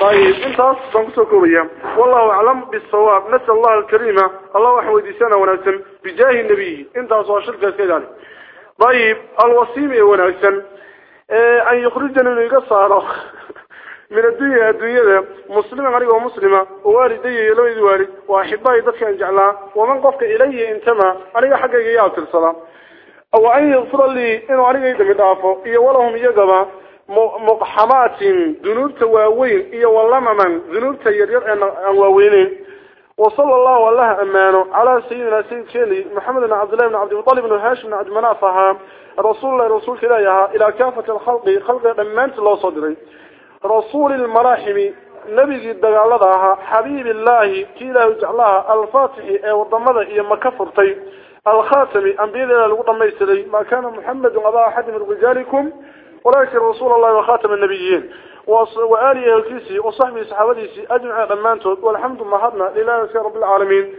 طيب انت صنف سوقوية والله أعلم بالصواب نسأل الله الكريمة الله أحمد سنة ونسم بجاه النبي انت صنف شركة كذلك طيب الوصيم ونسم آه أن يخرجنا من القصارى. من الدنيا الدنيا مسلما غريب ومسلمة. ووالدي يلوي والد وأحبائي ذاتك أن جعلها. ومن قفك إليه انتما علي حقا ياتي الصلاة أو أن يغفر لي إنه علي يدم دافو إيه ولهم يقبا مقحمات ذنوب تواوين. إيا واللمما ذنوب تيرير أن وصلى الله والله أمانه. على سيدنا سيد كيلي محمد بن عبد الله بن عبد المطلب بن هاشم بن عبد منافها رسول الله رسول كلايها إلى كافة الخلق خلق أمانة الله صدري. رسول المراحم نبي الدقالة حبيب الله كيلا يجعلها الفاتح والضمضة إيا مكفرتي الخاتم أنبياء الله لقد ما كان محمد أبا أحد من رجالكم ولكن رسول الله وخاتم النبيين. وآله الكيسي وصحبه صحابته أجمع ضمانته والحمد لله هدنا لله رب العالمين.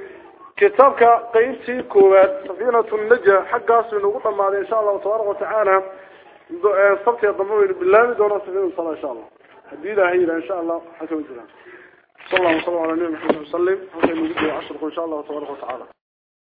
كتابك قيمتي كوات سفينة النجا حق أصل نقطة معنا إن شاء الله تبارك وتعالى. صبت يضمون بالله دون سفينة الصلاة إن شاء الله. حديدة هي إن شاء الله. حسن الجلال صلى الله وسلم على نبينا محمد الله عليه وسلم. حسن نجد عشر إن